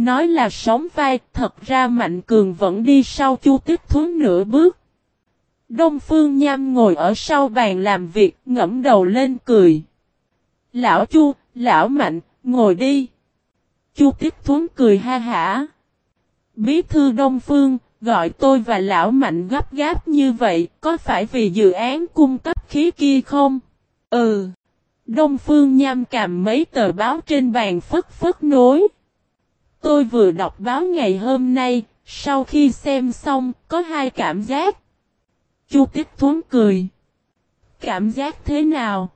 Nói là sóng vai, thật ra Mạnh Cường vẫn đi sau Chu Tích Thuấn nửa bước. Đông Phương Nham ngồi ở sau bàn làm việc, ngẫm đầu lên cười. Lão Chu, lão Mạnh, ngồi đi. Chu Tích Thuấn cười ha hả. Bí thư Đông Phương, gọi tôi và lão Mạnh gấp gáp như vậy, có phải vì dự án cung cấp khí kia không? Ừ. Đông Phương Nham cầm mấy tờ báo trên bàn phất phất nối. Tôi vừa đọc báo ngày hôm nay, sau khi xem xong, có hai cảm giác. Chu Tích Thuấn cười. Cảm giác thế nào?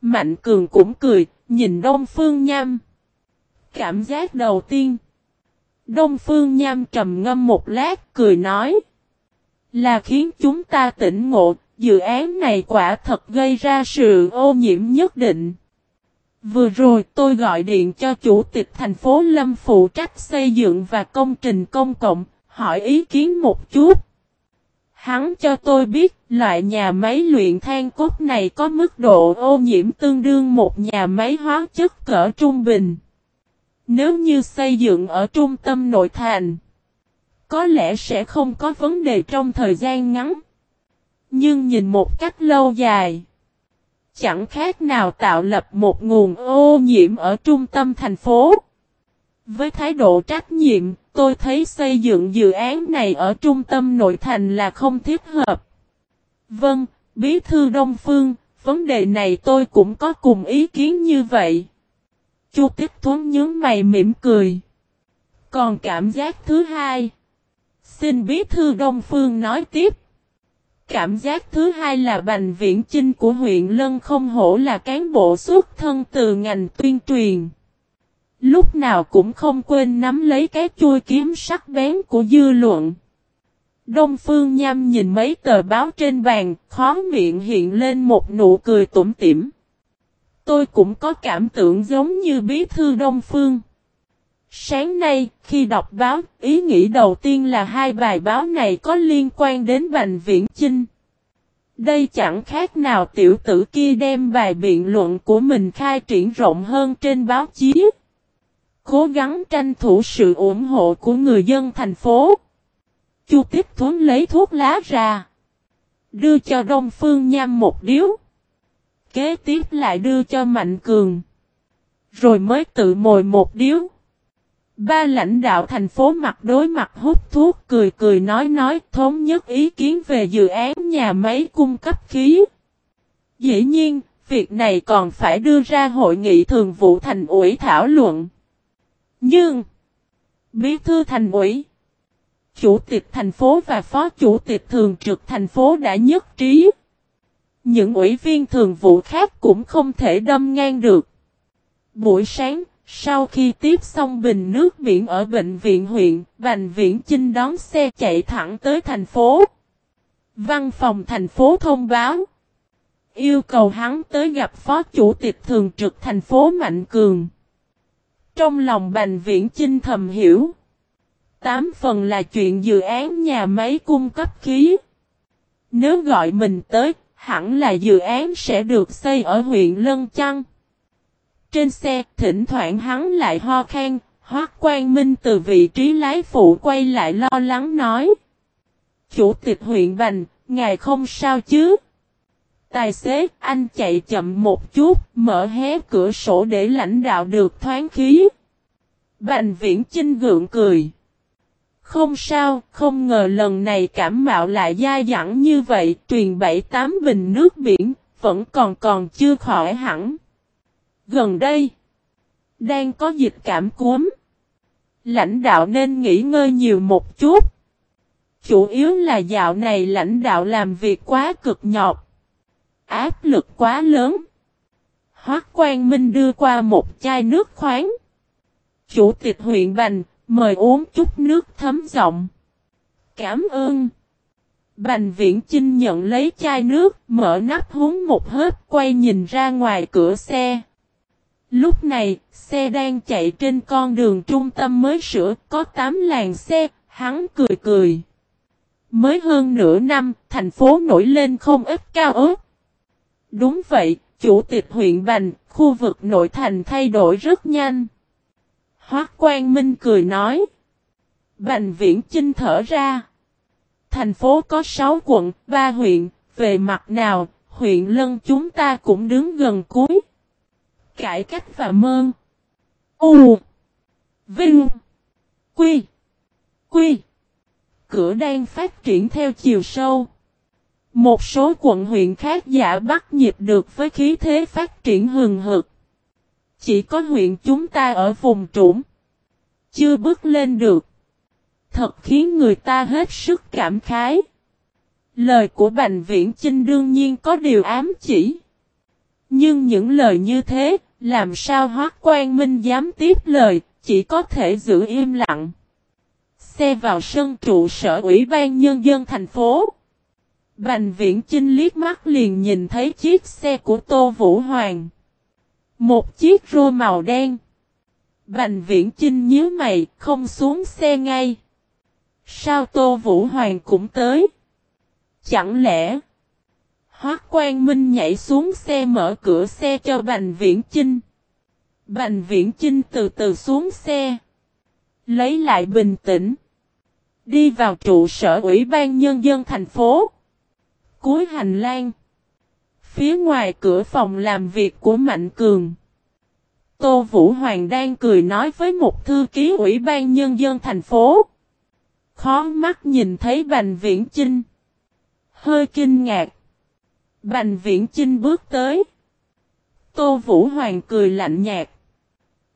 Mạnh Cường cũng cười, nhìn Đông Phương Nham. Cảm giác đầu tiên. Đông Phương Nham trầm ngâm một lát, cười nói. Là khiến chúng ta tỉnh ngộ, dự án này quả thật gây ra sự ô nhiễm nhất định. Vừa rồi tôi gọi điện cho chủ tịch thành phố Lâm phụ trách xây dựng và công trình công cộng, hỏi ý kiến một chút. Hắn cho tôi biết loại nhà máy luyện than cốt này có mức độ ô nhiễm tương đương một nhà máy hóa chất cỡ trung bình. Nếu như xây dựng ở trung tâm nội thành, có lẽ sẽ không có vấn đề trong thời gian ngắn. Nhưng nhìn một cách lâu dài, chẳng khác nào tạo lập một nguồn ô nhiễm ở trung tâm thành phố. Với thái độ trách nhiệm, tôi thấy xây dựng dự án này ở trung tâm nội thành là không thiết hợp. Vâng, Bí thư Đông Phương, vấn đề này tôi cũng có cùng ý kiến như vậy. Chu Tích Thuấn nhớ mày mỉm cười. Còn cảm giác thứ hai. Xin Bí thư Đông Phương nói tiếp. Cảm giác thứ hai là Bành Viễn Chinh của huyện Lân không hổ là cán bộ xuất thân từ ngành tuyên truyền. Lúc nào cũng không quên nắm lấy cái chui kiếm sắc bén của dư luận. Đông Phương Nham nhìn mấy tờ báo trên bàn, khó miệng hiện lên một nụ cười tủm tỉm. Tôi cũng có cảm tưởng giống như bí thư Đông Phương. Sáng nay, khi đọc báo, ý nghĩ đầu tiên là hai bài báo này có liên quan đến Bành Viễn Chinh. Đây chẳng khác nào tiểu tử kia đem bài biện luận của mình khai triển rộng hơn trên báo chí. Cố gắng tranh thủ sự ủng hộ của người dân thành phố. Chu Tiếp Thuấn lấy thuốc lá ra. Đưa cho Đông Phương Nham một điếu. Kế tiếp lại đưa cho Mạnh Cường. Rồi mới tự mồi một điếu. Ba lãnh đạo thành phố mặt đối mặt hút thuốc cười cười nói nói thống nhất ý kiến về dự án nhà máy cung cấp khí. Dĩ nhiên, việc này còn phải đưa ra hội nghị thường vụ thành ủy thảo luận. Nhưng, bí thư thành ủy, chủ tịch thành phố và phó chủ tịch thường trực thành phố đã nhất trí. Những ủy viên thường vụ khác cũng không thể đâm ngang được. Buổi sáng, sau khi tiếp xong bình nước biển ở bệnh viện huyện, Bành Viễn Chinh đón xe chạy thẳng tới thành phố. Văn phòng thành phố thông báo. Yêu cầu hắn tới gặp phó chủ tịch thường trực thành phố Mạnh Cường. Trong lòng Bành Viễn Chinh thầm hiểu. Tám phần là chuyện dự án nhà máy cung cấp khí. Nếu gọi mình tới, hẳn là dự án sẽ được xây ở huyện Lân Chăng. Trên xe, thỉnh thoảng hắn lại ho khan, Hoác Quang Minh từ vị trí lái phụ quay lại lo lắng nói. Chủ tịch huyện Bành, ngài không sao chứ? Tài xế, anh chạy chậm một chút, mở hé cửa sổ để lãnh đạo được thoáng khí. Bành viễn chinh gượng cười. Không sao, không ngờ lần này cảm mạo lại dai dẳng như vậy, truyền bảy tám bình nước biển, vẫn còn còn chưa khỏi hẳn. Gần đây, đang có dịch cảm cúm. Lãnh đạo nên nghỉ ngơi nhiều một chút. Chủ yếu là dạo này lãnh đạo làm việc quá cực nhọc. Áp lực quá lớn. Hoác Quang Minh đưa qua một chai nước khoáng. Chủ tịch huyện Bành, mời uống chút nước thấm giọng. Cảm ơn. Bành viễn Chinh nhận lấy chai nước, mở nắp húng một hớp quay nhìn ra ngoài cửa xe. Lúc này, xe đang chạy trên con đường trung tâm mới sửa, có 8 làng xe, hắn cười cười. Mới hơn nửa năm, thành phố nổi lên không ít cao ớt. Đúng vậy, chủ tịch huyện Bành, khu vực nội thành thay đổi rất nhanh. Hoác Quang Minh cười nói. Bành viễn chinh thở ra. Thành phố có 6 quận, 3 huyện, về mặt nào, huyện Lân chúng ta cũng đứng gần cuối. Cải cách và mơn. U. Vinh. Quy. Quy. Cửa đang phát triển theo chiều sâu. Một số quận huyện khác giả bắt nhịp được với khí thế phát triển hừng hực. Chỉ có huyện chúng ta ở vùng trũng. Chưa bước lên được. Thật khiến người ta hết sức cảm khái. Lời của Bành Viễn Chinh đương nhiên có điều ám chỉ. Nhưng những lời như thế, làm sao Hoác Quan Minh dám tiếp lời, chỉ có thể giữ im lặng. Xe vào sân trụ sở Ủy ban Nhân dân thành phố. Bành Viễn Chinh liếc mắt liền nhìn thấy chiếc xe của Tô Vũ Hoàng. Một chiếc rô màu đen. Bành Viễn Chinh nhớ mày, không xuống xe ngay. Sao Tô Vũ Hoàng cũng tới? Chẳng lẽ... Hoác Quan Minh nhảy xuống xe mở cửa xe cho Bành Viễn Chinh. Bành Viễn Chinh từ từ xuống xe. Lấy lại bình tĩnh. Đi vào trụ sở Ủy ban Nhân dân thành phố. Cuối hành lang. Phía ngoài cửa phòng làm việc của Mạnh Cường. Tô Vũ Hoàng đang cười nói với một thư ký Ủy ban Nhân dân thành phố. Khó mắt nhìn thấy Bành Viễn Chinh. Hơi kinh ngạc. Bành Viễn Chinh bước tới. Tô Vũ Hoàng cười lạnh nhạt.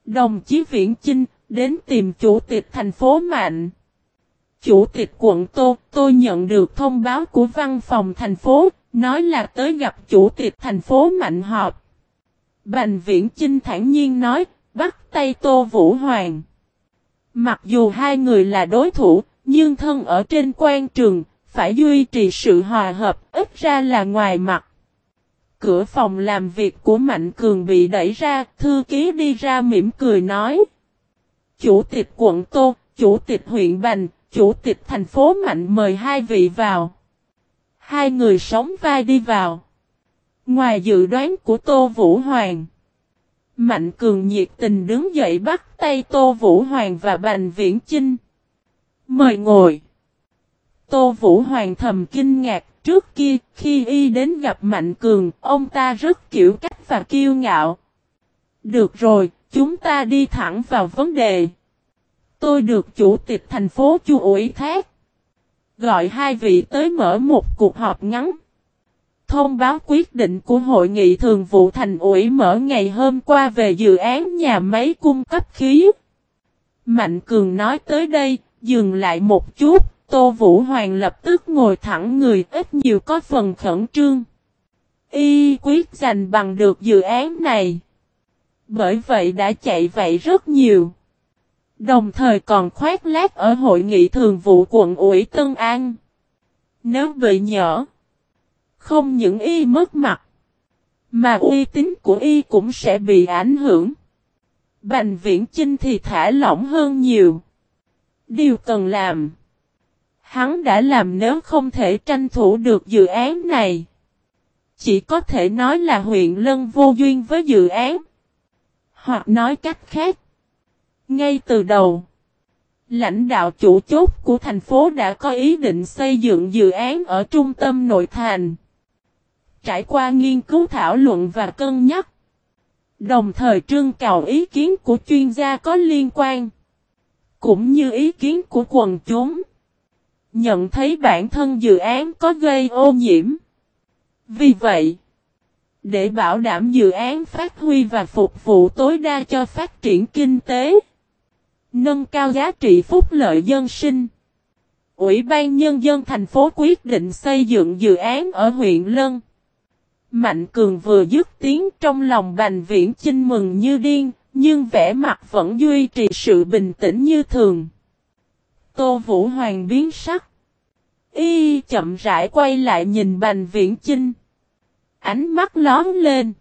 Đồng chí Viễn Chinh đến tìm chủ tịch thành phố Mạnh. Chủ tịch quận Tô, tôi nhận được thông báo của văn phòng thành phố, nói là tới gặp chủ tịch thành phố Mạnh họp. Bành Viễn Chinh thản nhiên nói, bắt tay Tô Vũ Hoàng. Mặc dù hai người là đối thủ, nhưng thân ở trên quan trường, phải duy trì sự hòa hợp, ít ra là ngoài mặt. Cửa phòng làm việc của Mạnh Cường bị đẩy ra, thư ký đi ra mỉm cười nói. Chủ tịch quận Tô, chủ tịch huyện Bành, chủ tịch thành phố Mạnh mời hai vị vào. Hai người sống vai đi vào. Ngoài dự đoán của Tô Vũ Hoàng. Mạnh Cường nhiệt tình đứng dậy bắt tay Tô Vũ Hoàng và Bành Viễn Chinh. Mời ngồi. Tô Vũ Hoàng thầm kinh ngạc, trước kia, khi y đến gặp Mạnh Cường, ông ta rất kiểu cách và kiêu ngạo. Được rồi, chúng ta đi thẳng vào vấn đề. Tôi được chủ tịch thành phố chu ủy thác. Gọi hai vị tới mở một cuộc họp ngắn. Thông báo quyết định của Hội nghị Thường vụ Thành ủy mở ngày hôm qua về dự án nhà máy cung cấp khí. Mạnh Cường nói tới đây, dừng lại một chút, Tô Vũ Hoàng lập tức ngồi thẳng người ít nhiều có phần khẩn trương. Y quyết giành bằng được dự án này. Bởi vậy đã chạy vậy rất nhiều. Đồng thời còn khoét lát ở hội nghị thường vụ quận ủy Tân An. Nếu bị nhỏ, không những y mất mặt, mà uy tín của y cũng sẽ bị ảnh hưởng. Bành viễn chinh thì thả lỏng hơn nhiều. Điều cần làm. Hắn đã làm nếu không thể tranh thủ được dự án này. Chỉ có thể nói là huyện Lân vô duyên với dự án. Hoặc nói cách khác. Ngay từ đầu. Lãnh đạo chủ chốt của thành phố đã có ý định xây dựng dự án ở trung tâm nội thành. Trải qua nghiên cứu thảo luận và cân nhắc. Đồng thời trưng cầu ý kiến của chuyên gia có liên quan. Cũng như ý kiến của quần chúng. Nhận thấy bản thân dự án có gây ô nhiễm. Vì vậy, để bảo đảm dự án phát huy và phục vụ tối đa cho phát triển kinh tế, nâng cao giá trị phúc lợi dân sinh, Ủy ban Nhân dân thành phố quyết định xây dựng dự án ở huyện Lân. Mạnh Cường vừa dứt tiếng trong lòng Bành Viễn Chinh mừng như điên, nhưng vẻ mặt vẫn duy trì sự bình tĩnh như thường. Tô Vũ Hoàng biến sắc. Y chậm rãi quay lại nhìn Bành Viễn Chinh. Ánh mắt lón lên.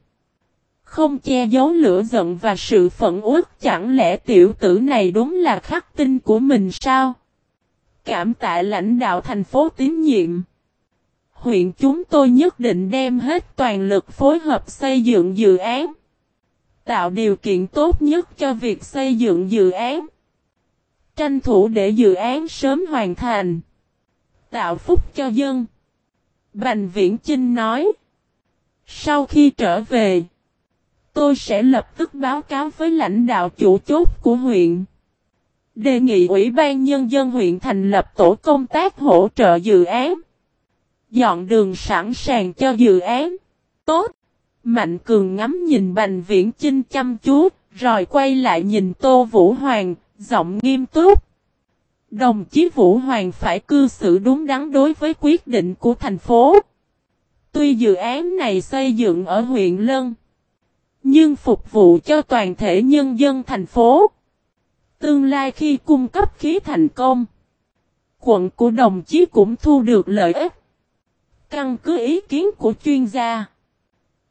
Không che giấu lửa giận và sự phẫn uất, chẳng lẽ tiểu tử này đúng là khắc tinh của mình sao? Cảm tạ lãnh đạo thành phố tín nhiệm. Huyện chúng tôi nhất định đem hết toàn lực phối hợp xây dựng dự án. Tạo điều kiện tốt nhất cho việc xây dựng dự án. Tranh thủ để dự án sớm hoàn thành. Tạo phúc cho dân. Bành Viễn Chinh nói. Sau khi trở về, tôi sẽ lập tức báo cáo với lãnh đạo chủ chốt của huyện. Đề nghị Ủy ban Nhân dân huyện thành lập tổ công tác hỗ trợ dự án. Dọn đường sẵn sàng cho dự án. Tốt. Mạnh Cường ngắm nhìn Bành Viễn Chinh chăm chú, rồi quay lại nhìn Tô Vũ Hoàng, giọng nghiêm túc. Đồng chí Vũ Hoàng phải cư xử đúng đắn đối với quyết định của thành phố. Tuy dự án này xây dựng ở huyện Lân, nhưng phục vụ cho toàn thể nhân dân thành phố. Tương lai khi cung cấp khí thành công, quận của đồng chí cũng thu được lợi ích. Căn cứ ý kiến của chuyên gia,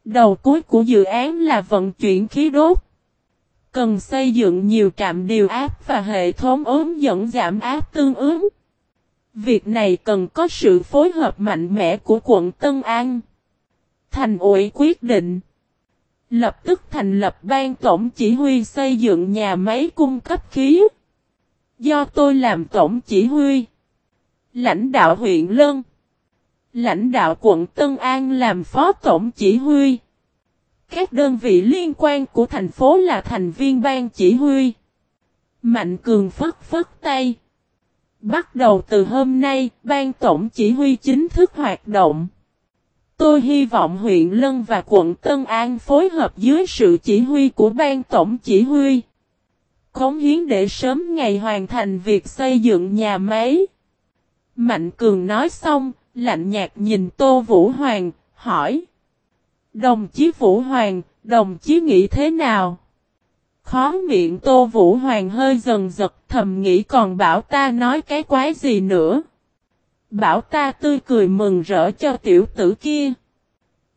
đầu cuối của dự án là vận chuyển khí đốt. Cần xây dựng nhiều trạm điều áp và hệ thống ốm dẫn giảm áp tương ứng. Việc này cần có sự phối hợp mạnh mẽ của quận Tân An. Thành ủy quyết định. Lập tức thành lập ban tổng chỉ huy xây dựng nhà máy cung cấp khí. Do tôi làm tổng chỉ huy. Lãnh đạo huyện Lân. Lãnh đạo quận Tân An làm phó tổng chỉ huy. Các đơn vị liên quan của thành phố là thành viên ban chỉ huy. Mạnh cường phất phất tay. Bắt đầu từ hôm nay, ban tổng chỉ huy chính thức hoạt động. Tôi hy vọng huyện Lân và quận Tân An phối hợp dưới sự chỉ huy của ban tổng chỉ huy. Cống hiến để sớm ngày hoàn thành việc xây dựng nhà máy. Mạnh Cường nói xong, lạnh nhạt nhìn Tô Vũ Hoàng, hỏi. Đồng chí Vũ Hoàng, đồng chí nghĩ thế nào? Khó miệng Tô Vũ Hoàng hơi dần giật thầm nghĩ còn bảo ta nói cái quái gì nữa. Bảo ta tươi cười mừng rỡ cho tiểu tử kia.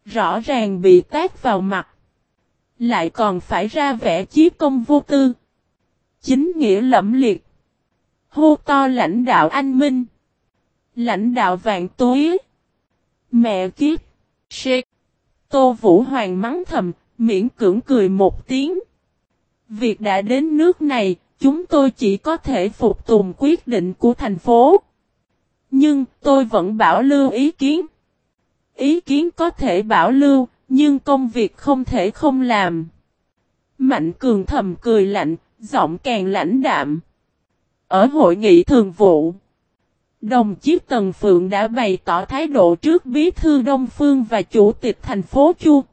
Rõ ràng bị tát vào mặt. Lại còn phải ra vẻ chí công vô tư. Chính nghĩa lẫm liệt. Hô to lãnh đạo anh Minh. Lãnh đạo vạn túi Mẹ kiếp. Shit. Tô Vũ Hoàng mắng thầm, miễn cưỡng cười một tiếng. Việc đã đến nước này, chúng tôi chỉ có thể phục tùng quyết định của thành phố. Nhưng tôi vẫn bảo lưu ý kiến. Ý kiến có thể bảo lưu, nhưng công việc không thể không làm. Mạnh cường thầm cười lạnh, giọng càng lãnh đạm. Ở hội nghị thường vụ, đồng chí Tần Phượng đã bày tỏ thái độ trước bí thư Đông Phương và chủ tịch thành phố Chu.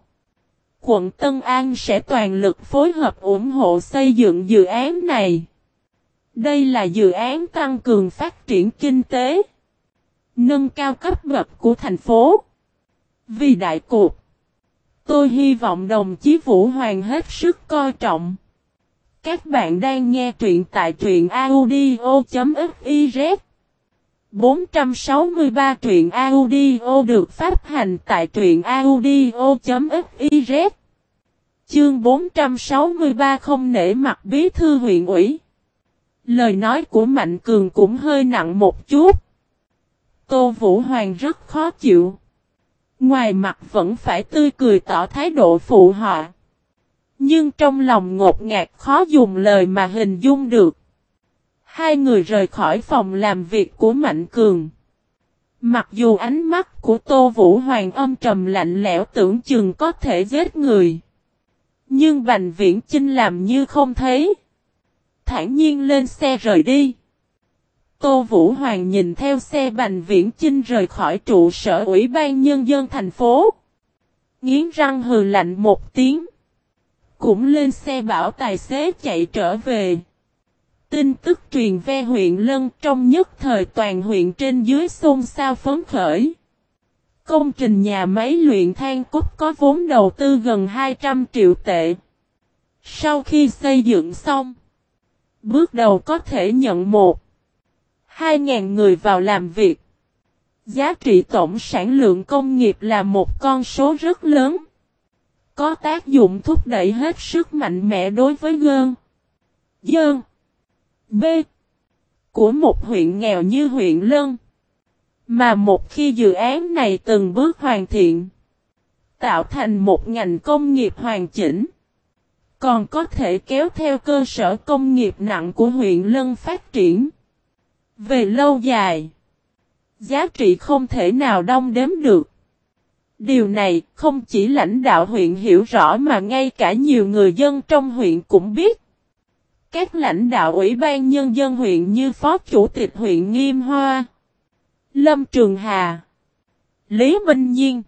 Quận Tân An sẽ toàn lực phối hợp ủng hộ xây dựng dự án này. Đây là dự án tăng cường phát triển kinh tế, nâng cao cấp bậc của thành phố. Vì đại cuộc, tôi hy vọng đồng chí Vũ Hoàng hết sức coi trọng. Các bạn đang nghe truyện tại truyện audio.fif 463 truyện audio được phát hành tại truyện audio.fiz Chương 463 không nể mặt bí thư huyện ủy. Lời nói của Mạnh Cường cũng hơi nặng một chút. Tô Vũ Hoàng rất khó chịu. Ngoài mặt vẫn phải tươi cười tỏ thái độ phụ họ. Nhưng trong lòng ngột ngạt khó dùng lời mà hình dung được. Hai người rời khỏi phòng làm việc của Mạnh Cường. Mặc dù ánh mắt của Tô Vũ Hoàng âm trầm lạnh lẽo tưởng chừng có thể giết người. Nhưng Bành Viễn Chinh làm như không thấy. Thản nhiên lên xe rời đi. Tô Vũ Hoàng nhìn theo xe Bành Viễn Chinh rời khỏi trụ sở Ủy ban Nhân dân thành phố. Nghiến răng hừ lạnh một tiếng. Cũng lên xe bảo tài xế chạy trở về. Tin tức truyền ve huyện Lân trong nhất thời toàn huyện trên dưới xôn xao phấn khởi. Công trình nhà máy luyện than cốt có vốn đầu tư gần 200 triệu tệ. Sau khi xây dựng xong, bước đầu có thể nhận một 2.000 người vào làm việc. Giá trị tổng sản lượng công nghiệp là một con số rất lớn. Có tác dụng thúc đẩy hết sức mạnh mẽ đối với gơn, dơn, b của một huyện nghèo như huyện Lân. Mà một khi dự án này từng bước hoàn thiện, tạo thành một ngành công nghiệp hoàn chỉnh, còn có thể kéo theo cơ sở công nghiệp nặng của huyện Lân phát triển. Về lâu dài, giá trị không thể nào đong đếm được. Điều này không chỉ lãnh đạo huyện hiểu rõ mà ngay cả nhiều người dân trong huyện cũng biết. Các lãnh đạo ủy ban nhân dân huyện như Phó Chủ tịch huyện Nghiêm Hoa, Lâm Trường Hà, Lý Minh Nhiên,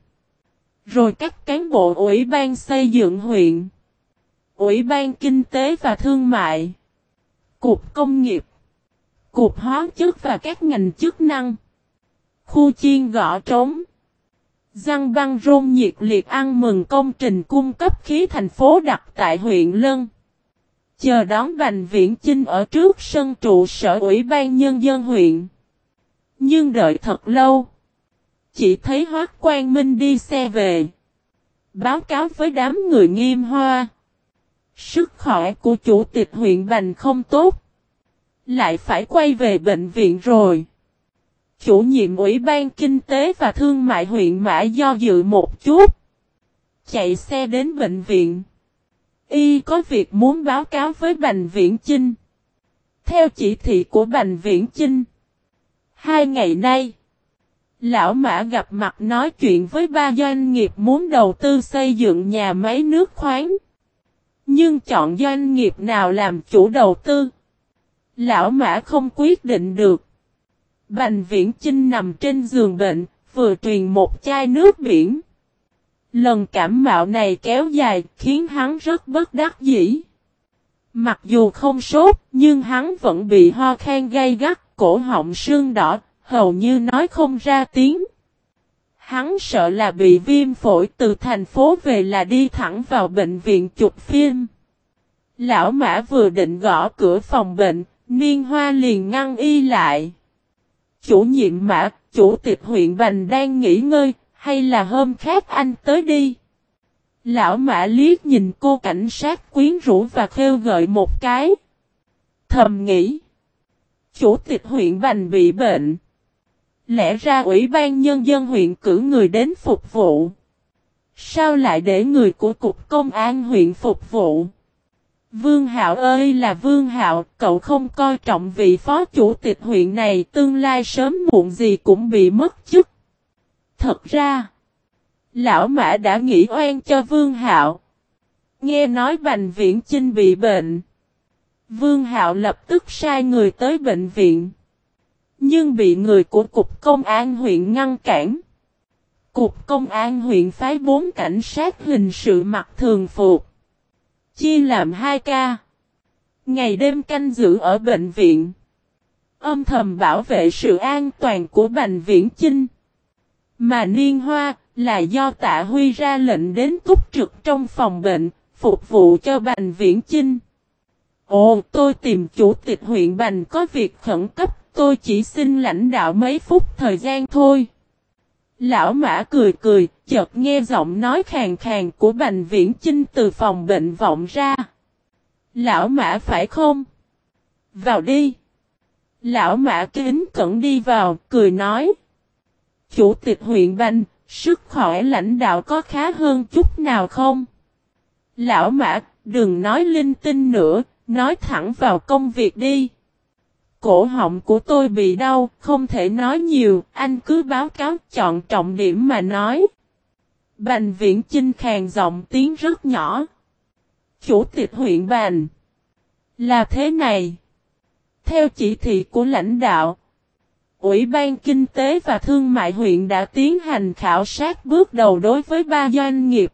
rồi các cán bộ ủy ban xây dựng huyện, ủy ban kinh tế và thương mại, cục công nghiệp, cục hóa chất và các ngành chức năng, khu chiên gõ trống. Giang băng rôn nhiệt liệt ăn mừng công trình cung cấp khí thành phố đặt tại huyện Lân. Chờ đón Bành Viễn Chinh ở trước sân trụ sở Ủy ban Nhân dân huyện. Nhưng đợi thật lâu. Chỉ thấy Hoác Quang Minh đi xe về. Báo cáo với đám người nghiêm hoa. Sức khỏe của chủ tịch huyện Bành không tốt. Lại phải quay về bệnh viện rồi. Chủ nhiệm Ủy ban Kinh tế và Thương mại huyện Mã do dự một chút. Chạy xe đến bệnh viện. Y có việc muốn báo cáo với Bành Viễn Chinh. Theo chỉ thị của Bành Viễn Chinh. Hai ngày nay. Lão Mã gặp mặt nói chuyện với ba doanh nghiệp muốn đầu tư xây dựng nhà máy nước khoáng. Nhưng chọn doanh nghiệp nào làm chủ đầu tư. Lão Mã không quyết định được. Bành Viễn Chinh nằm trên giường bệnh, vừa truyền một chai nước biển. Lần cảm mạo này kéo dài khiến hắn rất bất đắc dĩ. Mặc dù không sốt, nhưng hắn vẫn bị ho khan gây gắt, cổ họng sưng đỏ, hầu như nói không ra tiếng. Hắn sợ là bị viêm phổi từ thành phố về là đi thẳng vào bệnh viện chụp phim. Lão Mã vừa định gõ cửa phòng bệnh, Niên Hoa liền ngăn y lại. Chủ nhiệm Mã, chủ tịch huyện Bành đang nghỉ ngơi, hay là hôm khác anh tới đi. Lão Mã liếc nhìn cô cảnh sát quyến rũ và khêu gợi một cái. Thầm nghĩ. Chủ tịch huyện Bành bị bệnh. Lẽ ra ủy ban nhân dân huyện cử người đến phục vụ. Sao lại để người của cục công an huyện phục vụ? Vương Hạo ơi là Vương Hạo, cậu không coi trọng vị phó chủ tịch huyện này tương lai sớm muộn gì cũng bị mất chức. Thật ra, lão mã đã nghĩ oan cho Vương Hạo. Nghe nói Bành Viễn Chinh bị bệnh. Vương Hạo lập tức sai người tới bệnh viện. Nhưng bị người của Cục Công an huyện ngăn cản. Cục Công an huyện phái bốn cảnh sát hình sự mặc thường phục. Chia làm hai ca. Ngày đêm canh giữ ở bệnh viện. Âm thầm bảo vệ sự an toàn của Bành Viễn Chinh. Mà Niên Hoa là do Tạ Huy ra lệnh đến túc trực trong phòng bệnh, phục vụ cho Bành Viễn Chinh. Ồ, tôi tìm chủ tịch huyện Bành có việc khẩn cấp, tôi chỉ xin lãnh đạo mấy phút thời gian thôi. Lão Mã cười cười, chợt nghe giọng nói khàn khàn của Bành Viễn Chinh từ phòng bệnh vọng ra. Lão Mã phải không? Vào đi. Lão Mã kính cẩn đi vào, cười nói. Chủ tịch huyện Bành, sức khỏe lãnh đạo có khá hơn chút nào không? Lão Mã, đừng nói linh tinh nữa, nói thẳng vào công việc đi. Cổ họng của tôi bị đau, không thể nói nhiều, anh cứ báo cáo chọn trọng điểm mà nói. Bành viễn chinh khàng giọng tiếng rất nhỏ. Chủ tịch huyện Bành. Là thế này. Theo chỉ thị của lãnh đạo. Ủy ban Kinh tế và Thương mại huyện đã tiến hành khảo sát bước đầu đối với ba doanh nghiệp.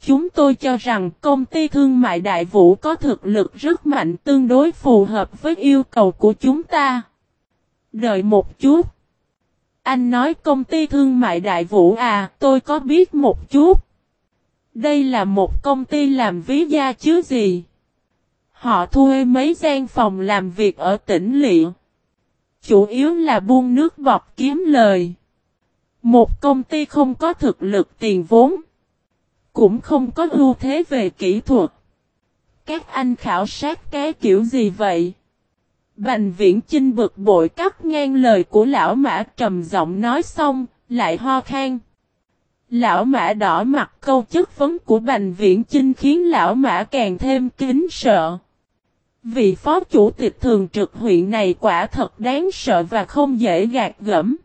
Chúng tôi cho rằng công ty thương mại Đại Vũ có thực lực rất mạnh tương đối phù hợp với yêu cầu của chúng ta. Đợi một chút. Anh nói công ty thương mại Đại Vũ à, tôi có biết một chút. Đây là một công ty làm ví da chứ gì. Họ thuê mấy gian phòng làm việc ở tỉnh Liện. Chủ yếu là buôn nước bọt kiếm lời. Một công ty không có thực lực tiền vốn cũng không có ưu thế về kỹ thuật. Các anh khảo sát cái kiểu gì vậy? Bành viễn chinh bực bội cắt ngang lời của lão mã trầm giọng nói xong, lại ho khan. Lão mã đỏ mặt câu chất vấn của Bành Viễn Chinh khiến lão mã càng thêm kính sợ. Vị phó chủ tịch thường trực huyện này quả thật đáng sợ và không dễ gạt gẫm.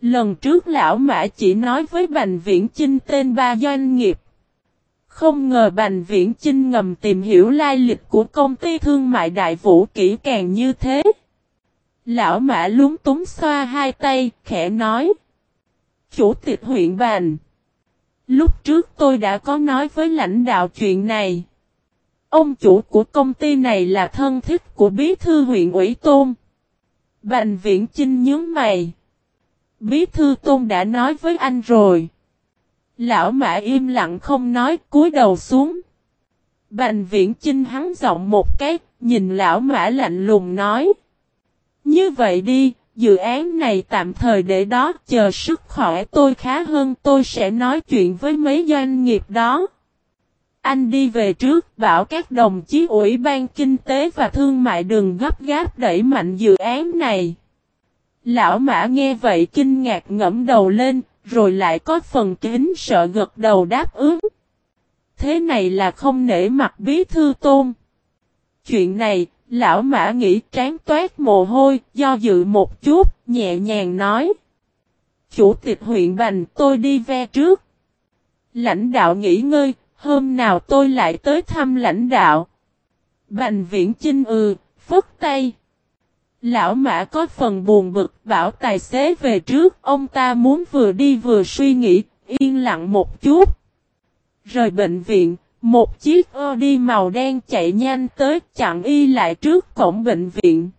Lần trước lão mã chỉ nói với Bành Viễn Chinh tên ba doanh nghiệp. Không ngờ Bành Viễn Chinh ngầm tìm hiểu lai lịch của công ty thương mại đại vũ kỹ càng như thế. Lão mã lúng túng xoa hai tay, khẽ nói. Chủ tịch huyện Bành. Lúc trước tôi đã có nói với lãnh đạo chuyện này. Ông chủ của công ty này là thân thích của bí thư huyện ủy Tôn. Bành viễn Trinh nhớ mày. Bí thư Tôn đã nói với anh rồi. Lão mã im lặng không nói cúi đầu xuống. Bành viễn Trinh hắn giọng một cái, nhìn lão mã lạnh lùng nói. Như vậy đi, dự án này tạm thời để đó chờ sức khỏe tôi khá hơn tôi sẽ nói chuyện với mấy doanh nghiệp đó. Anh đi về trước bảo các đồng chí Ủy ban Kinh tế và Thương mại đừng gấp gáp đẩy mạnh dự án này. Lão Mã nghe vậy kinh ngạc ngẫm đầu lên, rồi lại có phần kính sợ gật đầu đáp ứng. Thế này là không nể mặt bí thư tôn. Chuyện này, lão Mã nghĩ trán toát mồ hôi, do dự một chút, nhẹ nhàng nói. Chủ tịch huyện Bành tôi đi ve trước. Lãnh đạo nghỉ ngơi, Hôm nào tôi lại tới thăm lãnh đạo. Bành viễn chinh ừ, phất tay. Lão mã có phần buồn bực bảo tài xế về trước. Ông ta muốn vừa đi vừa suy nghĩ, yên lặng một chút. Rời bệnh viện, một chiếc Audi màu đen chạy nhanh tới chặn y lại trước cổng bệnh viện.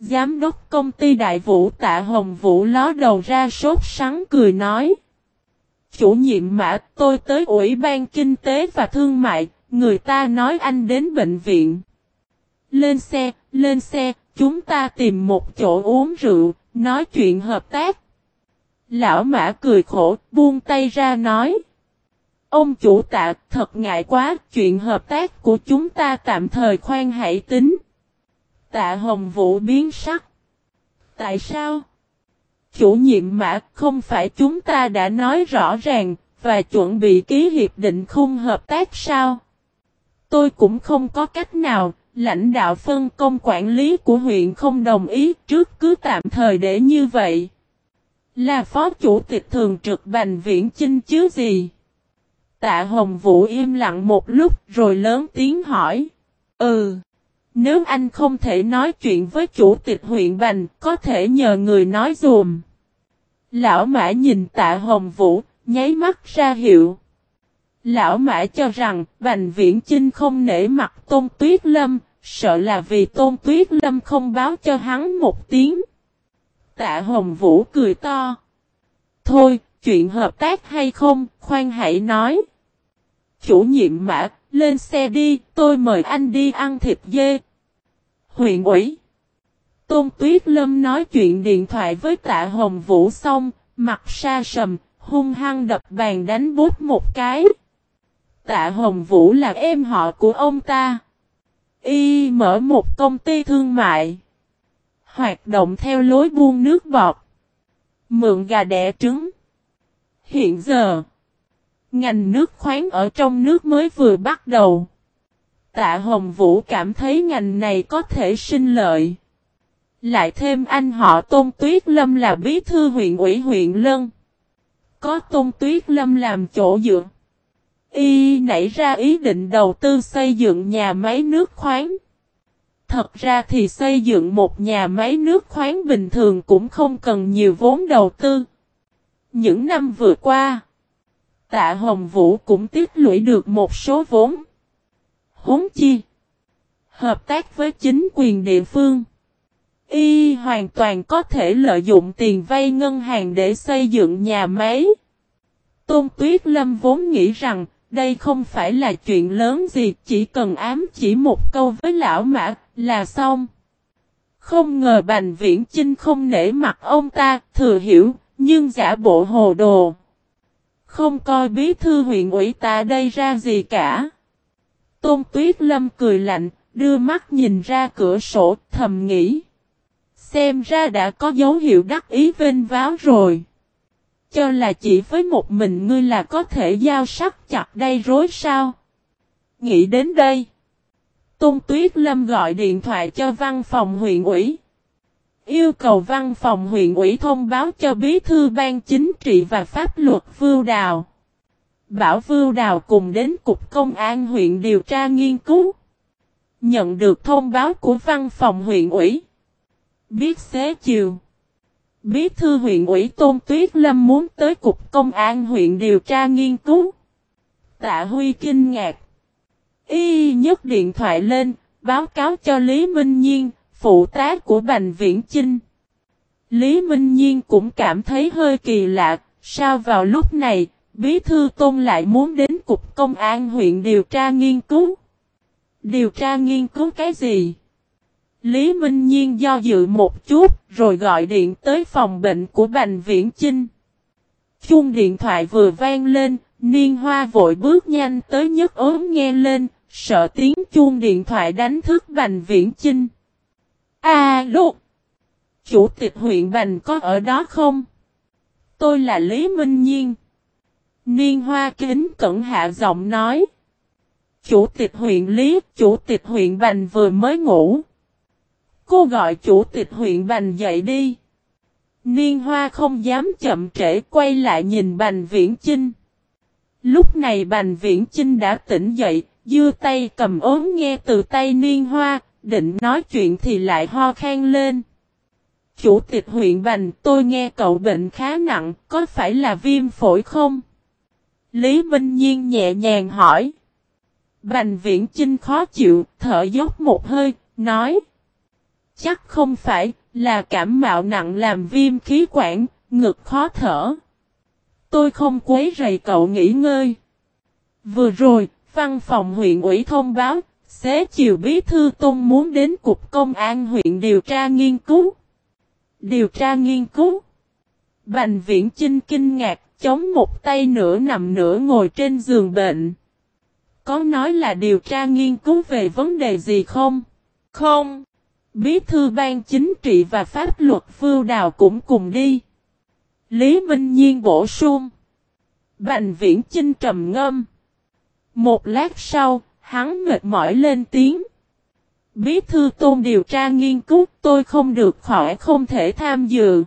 Giám đốc công ty đại vũ tạ Hồng Vũ ló đầu ra sốt sắng cười nói. Chủ nhiệm mã tôi tới Ủy ban Kinh tế và Thương mại, người ta nói anh đến bệnh viện. Lên xe, lên xe, chúng ta tìm một chỗ uống rượu, nói chuyện hợp tác. Lão mã cười khổ, buông tay ra nói. Ông chủ tạ, thật ngại quá, chuyện hợp tác của chúng ta tạm thời khoan hãy tính. Tạ Hồng Vũ biến sắc. Tại sao? Chủ nhiệm mã không phải chúng ta đã nói rõ ràng và chuẩn bị ký hiệp định khung hợp tác sao? Tôi cũng không có cách nào, lãnh đạo phân công quản lý của huyện không đồng ý trước cứ tạm thời để như vậy. Là phó chủ tịch thường trực Bành Viễn Chinh chứ gì? Tạ Hồng Vũ im lặng một lúc rồi lớn tiếng hỏi. Ừ. Nếu anh không thể nói chuyện với chủ tịch huyện Bành, có thể nhờ người nói dùm. Lão Mã nhìn tạ Hồng Vũ, nháy mắt ra hiệu. Lão Mã cho rằng Bành Viễn Chinh không nể mặt Tôn Tuyết Lâm, sợ là vì Tôn Tuyết Lâm không báo cho hắn một tiếng. Tạ Hồng Vũ cười to. Thôi, chuyện hợp tác hay không, khoan hãy nói. Chủ nhiệm Mã, lên xe đi, tôi mời anh đi ăn thịt dê. Huyện ủy. Tôn Tuyết Lâm nói chuyện điện thoại với tạ Hồng Vũ xong, mặt sa sầm, hung hăng đập bàn đánh bút một cái. Tạ Hồng Vũ là em họ của ông ta. Y mở một công ty thương mại. Hoạt động theo lối buôn nước bọt. Mượn gà đẻ trứng. Hiện giờ, ngành nước khoáng ở trong nước mới vừa bắt đầu. Tạ Hồng Vũ cảm thấy ngành này có thể sinh lợi. Lại thêm anh họ Tôn Tuyết Lâm là bí thư huyện ủy huyện Lân. Có Tôn Tuyết Lâm làm chỗ dựa. Y nảy ra ý định đầu tư xây dựng nhà máy nước khoáng. Thật ra thì xây dựng một nhà máy nước khoáng bình thường cũng không cần nhiều vốn đầu tư. Những năm vừa qua, Tạ Hồng Vũ cũng tiết lũy được một số vốn. Huống chi, hợp tác với chính quyền địa phương. Y hoàn toàn có thể lợi dụng tiền vay ngân hàng để xây dựng nhà máy. Tôn Tuyết Lâm vốn nghĩ rằng đây không phải là chuyện lớn gì chỉ cần ám chỉ một câu với lão mã là xong. Không ngờ Bành Viễn Chinh không nể mặt ông ta thừa hiểu nhưng giả bộ hồ đồ. Không coi bí thư huyện ủy ta đây ra gì cả. Tôn Tuyết Lâm cười lạnh, đưa mắt nhìn ra cửa sổ, thầm nghĩ. Xem ra đã có dấu hiệu đắc ý vinh váo rồi. cho là chỉ với một mình ngươi là có thể giao sắc chặt đây rối sao? Nghĩ đến đây. Tôn Tuyết Lâm gọi điện thoại cho văn phòng huyện ủy. Yêu cầu văn phòng huyện ủy thông báo cho bí thư ban chính trị và pháp luật Vưu Đào. Bảo Vưu Đào cùng đến Cục Công an huyện điều tra nghiên cứu. Nhận được thông báo của văn phòng huyện ủy. Biết xế chiều. Bí thư huyện ủy Tôn Tuyết Lâm muốn tới Cục Công an huyện điều tra nghiên cứu. Tạ Huy kinh ngạc. Y nhấc điện thoại lên, báo cáo cho Lý Minh Nhiên, phụ tá của Bành Viễn Chinh. Lý Minh Nhiên cũng cảm thấy hơi kỳ lạ, sao vào lúc này, Bí Thư Tôn lại muốn đến Cục Công an huyện điều tra nghiên cứu. Điều tra nghiên cứu cái gì? Lý Minh Nhiên do dự một chút, rồi gọi điện tới phòng bệnh của Bành Viễn Chinh. Chuông điện thoại vừa vang lên, Niên Hoa vội bước nhanh tới nhấc ốm nghe lên, sợ tiếng chuông điện thoại đánh thức Bành Viễn Chinh. Alo! Chủ tịch huyện Bành có ở đó không? Tôi là Lý Minh Nhiên. Niên Hoa kính cẩn hạ giọng nói. Chủ tịch huyện Lý, chủ tịch huyện Bành vừa mới ngủ. Cô gọi chủ tịch huyện Bành dậy đi. Niên Hoa không dám chậm trễ quay lại nhìn Bành Viễn Chinh. Lúc này Bành Viễn Chinh đã tỉnh dậy, dưa tay cầm ốm nghe từ tay Niên Hoa, định nói chuyện thì lại ho khan lên. Chủ tịch huyện Bành tôi nghe cậu bệnh khá nặng, có phải là viêm phổi không? Lý Minh Nhiên nhẹ nhàng hỏi. Bành viễn chinh khó chịu, thở dốc một hơi, nói. Chắc không phải, là cảm mạo nặng làm viêm khí quản, ngực khó thở. Tôi không quấy rầy cậu nghỉ ngơi. Vừa rồi, văn phòng huyện ủy thông báo, xế chiều bí thư tôn muốn đến cục công an huyện điều tra nghiên cứu. Điều tra nghiên cứu. Bành viễn chinh kinh ngạc, chống một tay nửa nằm nửa ngồi trên giường bệnh. Có nói là điều tra nghiên cứu về vấn đề gì không? Không. Bí thư ban chính trị và pháp luật Vưu Đào cũng cùng đi. Lý Minh Nhiên bổ sung. Bành viễn Trinh trầm ngâm. Một lát sau, hắn mệt mỏi lên tiếng. Bí thư tôn điều tra nghiên cứu tôi không được khỏi không thể tham dự.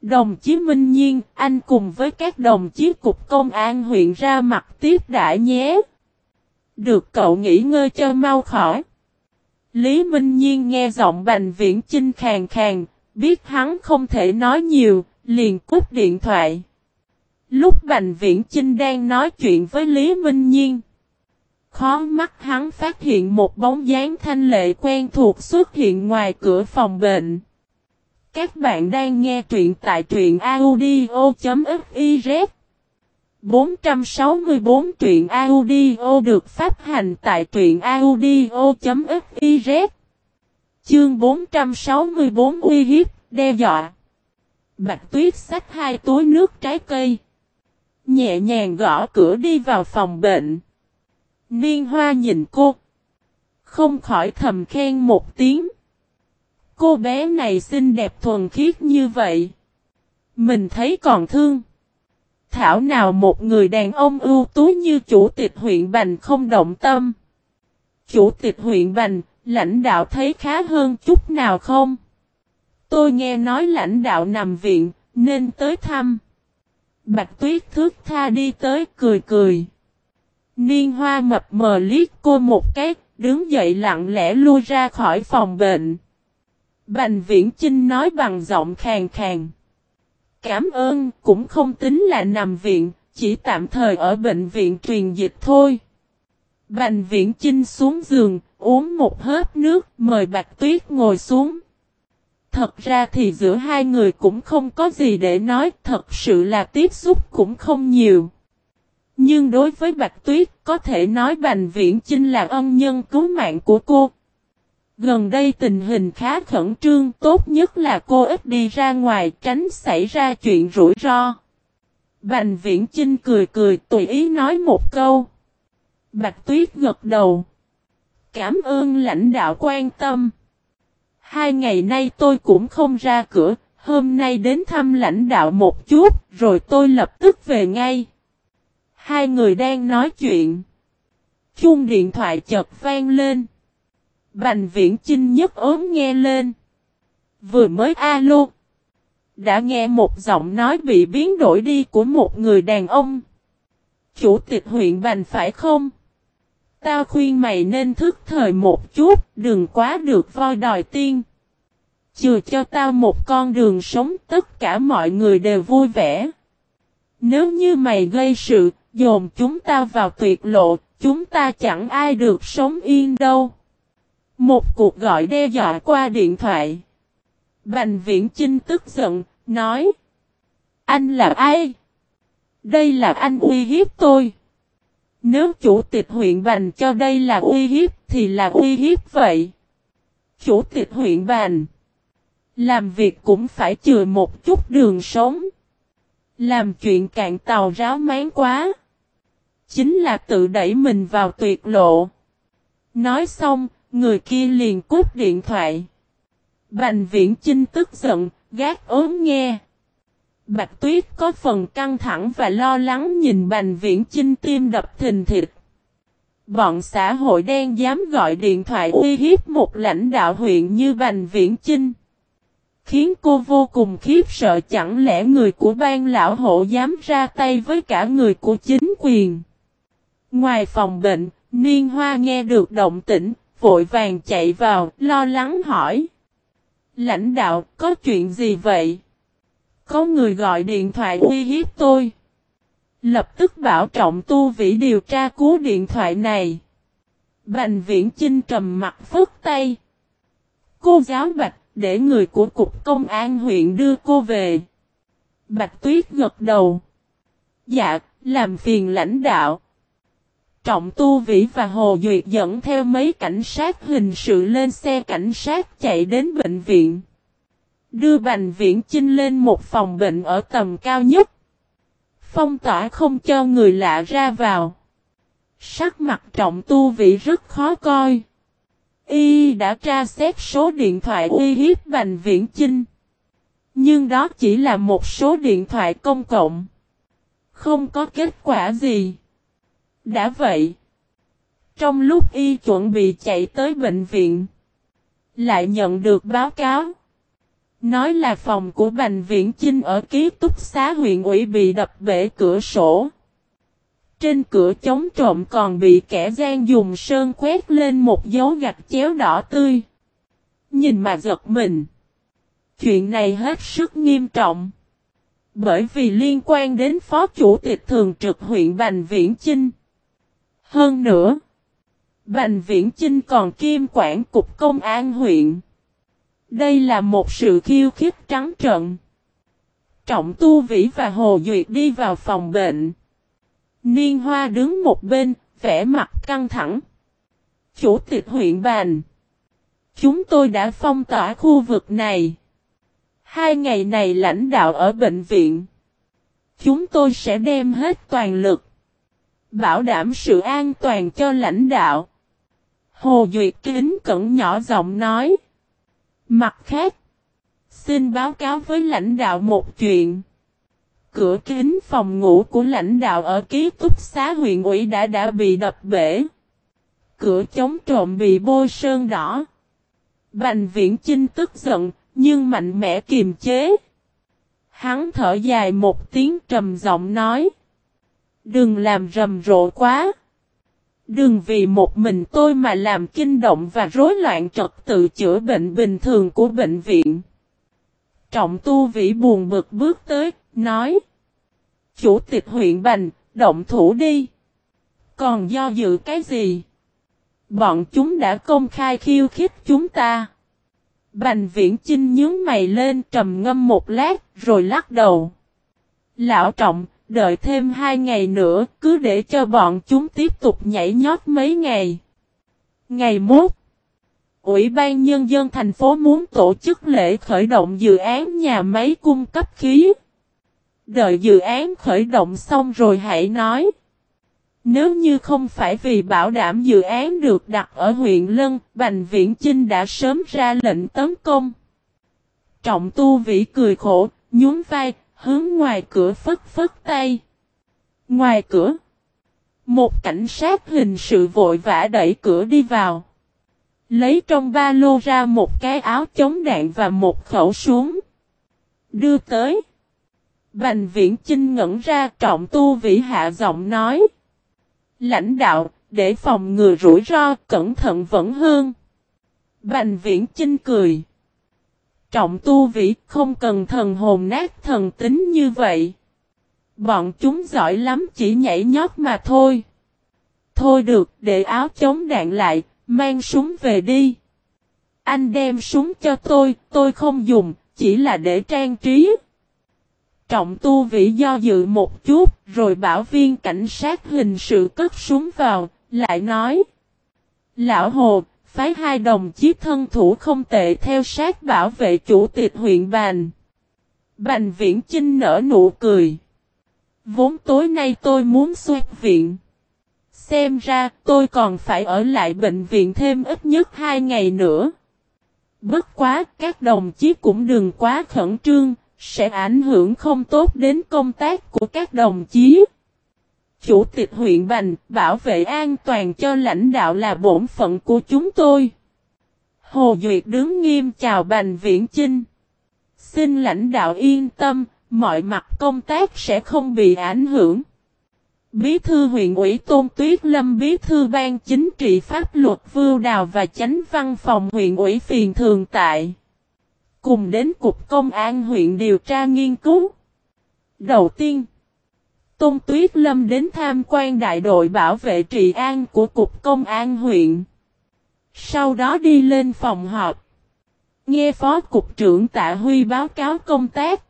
Đồng chí Minh Nhiên, anh cùng với các đồng chí cục công an huyện ra mặt tiếp đã nhé. Được cậu nghỉ ngơi cho mau khỏi. Lý Minh Nhiên nghe giọng Bành Viễn Chinh khàn khàn, biết hắn không thể nói nhiều, liền cúp điện thoại. Lúc Bành Viễn Chinh đang nói chuyện với Lý Minh Nhiên, khó mắt hắn phát hiện một bóng dáng thanh lệ quen thuộc xuất hiện ngoài cửa phòng bệnh. Các bạn đang nghe truyện tại truyện audio.fif 464 truyện audio được phát hành tại truyện audio.fiz Chương 464 uy hiếp, đe dọa. Bạch tuyết xách hai túi nước trái cây. Nhẹ nhàng gõ cửa đi vào phòng bệnh. Niên hoa nhìn cô. Không khỏi thầm khen một tiếng. Cô bé này xinh đẹp thuần khiết như vậy. Mình thấy còn thương. Thảo nào một người đàn ông ưu tú như chủ tịch huyện Bành không động tâm. Chủ tịch huyện Bành, lãnh đạo thấy khá hơn chút nào không? Tôi nghe nói lãnh đạo nằm viện, nên tới thăm. Bạch tuyết thước tha đi tới cười cười. Niên hoa mập mờ liếc cô một cái, đứng dậy lặng lẽ lui ra khỏi phòng bệnh. Bành viễn Trinh nói bằng giọng khàng khàng. Cảm ơn, cũng không tính là nằm viện, chỉ tạm thời ở bệnh viện truyền dịch thôi. Bành viễn chinh xuống giường, uống một hớp nước, mời Bạch Tuyết ngồi xuống. Thật ra thì giữa hai người cũng không có gì để nói, thật sự là tiếp xúc cũng không nhiều. Nhưng đối với Bạch Tuyết, có thể nói Bành Viễn Chinh là ân nhân cứu mạng của cô, Gần đây tình hình khá khẩn trương, tốt nhất là cô ít đi ra ngoài tránh xảy ra chuyện rủi ro. Bành viễn Trinh cười cười tùy ý nói một câu. Bạch Tuyết gật đầu. Cảm ơn lãnh đạo quan tâm. Hai ngày nay tôi cũng không ra cửa, Hôm nay đến thăm lãnh đạo một chút, rồi tôi lập tức về ngay. Hai người đang nói chuyện. Chuông điện thoại chợt vang lên. Bành viễn chinh nhất ốm nghe lên. Vừa mới alo. Đã nghe một giọng nói bị biến đổi đi của một người đàn ông. Chủ tịch huyện Bành phải không? Tao khuyên mày nên thức thời một chút, đừng quá được voi đòi tiên. Chừa cho tao một con đường sống tất cả mọi người đều vui vẻ. Nếu như mày gây sự, dồn chúng ta vào tuyệt lộ, chúng ta chẳng ai được sống yên đâu. Một cuộc gọi đe dọa qua điện thoại. Bành viễn Chinh tức giận, nói. Anh là ai? Đây là anh uy hiếp tôi. Nếu chủ tịch huyện Bành cho đây là uy hiếp thì là uy hiếp vậy. Chủ tịch huyện Bành. Làm việc cũng phải chừa một chút đường sống. Làm chuyện cạn tàu ráo máng quá. Chính là tự đẩy mình vào tuyệt lộ. Nói xong, người kia liền cút điện thoại. Bành viễn chinh tức giận, gác ốm nghe. Bạch Tuyết có phần căng thẳng và lo lắng nhìn Bành Viễn Chinh tim đập thình thịt. Bọn xã hội đen dám gọi điện thoại uy hiếp một lãnh đạo huyện như Bành Viễn Chinh. Khiến cô vô cùng khiếp sợ chẳng lẽ người của ban lão hộ dám ra tay với cả người của chính quyền. Ngoài phòng bệnh, Niên Hoa nghe được động tĩnh, vội vàng chạy vào, lo lắng hỏi. Lãnh đạo, có chuyện gì vậy? Có người gọi điện thoại uy hiếp tôi. Lập tức bảo trọng tu vĩ điều tra cú điện thoại này. Bành viễn chinh trầm mặt phức tay. Cô giáo bạch để người của cục công an huyện đưa cô về. Bạch tuyết gật đầu. Dạ, làm phiền lãnh đạo. Trọng Tu Vĩ và Hồ Duyệt dẫn theo mấy cảnh sát hình sự lên xe cảnh sát chạy đến bệnh viện. Đưa Bành Viễn Chinh lên một phòng bệnh ở tầm cao nhất. Phong tỏa không cho người lạ ra vào. Sắc mặt trọng tu Vĩ rất khó coi. Y đã tra xét số điện thoại uy hiếp Bành Viễn Chinh. Nhưng đó chỉ là một số điện thoại công cộng. Không có kết quả gì. Đã vậy. Trong lúc y chuẩn bị chạy tới bệnh viện. Lại nhận được báo cáo. Nói là phòng của Bành Viễn Chinh ở ký túc xá huyện ủy bị đập bể cửa sổ. Trên cửa chống trộm còn bị kẻ gian dùng sơn quét lên một dấu gạch chéo đỏ tươi. Nhìn mà giật mình. Chuyện này hết sức nghiêm trọng. Bởi vì liên quan đến phó chủ tịch thường trực huyện Bành Viễn Chinh. Hơn nữa, Bành Viễn Chinh còn kiêm quản cục công an huyện. Đây là một sự khiêu khích trắng trợn. Trọng Tu Vĩ và Hồ Duyệt đi vào phòng bệnh. Niên Hoa đứng một bên, vẻ mặt căng thẳng. Chủ tịch huyện Bành. Chúng tôi đã phong tỏa khu vực này. Hai ngày này lãnh đạo ở bệnh viện. Chúng tôi sẽ đem hết toàn lực. Bảo đảm sự an toàn cho lãnh đạo. Hồ Duyệt kính cẩn nhỏ giọng nói. Mặt khác, xin báo cáo với lãnh đạo một chuyện. Cửa kính phòng ngủ của lãnh đạo ở ký túc xá huyện ủy đã đã bị đập bể. Cửa chống trộm bị bôi sơn đỏ. Bành viễn chinh tức giận, nhưng mạnh mẽ kiềm chế. Hắn thở dài một tiếng trầm giọng nói. Đừng làm rầm rộ quá. Đừng vì một mình tôi mà làm kinh động và rối loạn trật tự chữa bệnh bình thường của bệnh viện. Trọng tu vĩ buồn bực bước tới, nói. Chủ tịch huyện Bành, động thủ đi. Còn do dự cái gì? Bọn chúng đã công khai khiêu khích chúng ta. Bành viễn chinh nhướng mày lên trầm ngâm một lát rồi lắc đầu. Lão trọng, Đợi thêm hai ngày nữa, cứ để cho bọn chúng tiếp tục nhảy nhót mấy ngày. Ngày mốt, Ủy ban Nhân dân thành phố muốn tổ chức lễ khởi động dự án nhà máy cung cấp khí. Đợi dự án khởi động xong rồi hãy nói. Nếu như không phải vì bảo đảm dự án được đặt ở huyện Lân, Bành Viễn Chinh đã sớm ra lệnh tấn công. Trọng tu vĩ cười khổ, nhún vai, hướng ngoài cửa phất phất tay. Ngoài cửa, một cảnh sát hình sự vội vã đẩy cửa đi vào. Lấy trong ba lô ra một cái áo chống đạn và một khẩu súng. Đưa tới. Bành viễn Chinh ngẩn ra trọng tu vĩ hạ giọng nói. Lãnh đạo, để phòng ngừa rủi ro, cẩn thận vẫn hơn. Bành viễn Chinh cười. Trọng tu vĩ không cần thần hồn nát thần tính như vậy. Bọn chúng giỏi lắm chỉ nhảy nhót mà thôi. Thôi được, để áo chống đạn lại, mang súng về đi. Anh đem súng cho tôi, tôi không dùng, chỉ là để trang trí. Trọng tu vĩ do dự một chút, rồi bảo viên cảnh sát hình sự cất súng vào, lại nói. Lão Hồ, phái hai đồng chí thân thủ không tệ theo sát bảo vệ chủ tịch huyện Bành. Bành viễn Chinh nở nụ cười. Vốn tối nay tôi muốn xuất viện. Xem ra tôi còn phải ở lại bệnh viện thêm ít nhất hai ngày nữa. Bất quá các đồng chí cũng đừng quá khẩn trương, sẽ ảnh hưởng không tốt đến công tác của các đồng chí. Chủ tịch huyện Bành bảo vệ an toàn cho lãnh đạo là bổn phận của chúng tôi. Hồ Duyệt đứng nghiêm chào Bành Viễn Chinh. Xin lãnh đạo yên tâm, mọi mặt công tác sẽ không bị ảnh hưởng. Bí thư huyện ủy Tôn Tuyết Lâm Bí thư ban chính trị pháp luật Vưu Đào và chánh văn phòng huyện ủy phiền thường tại. Cùng đến Cục Công an huyện điều tra nghiên cứu. Đầu tiên, Tôn Tuyết Lâm đến tham quan đại đội bảo vệ trị an của Cục Công an huyện. Sau đó đi lên phòng họp. Nghe Phó Cục trưởng Tạ Huy báo cáo công tác.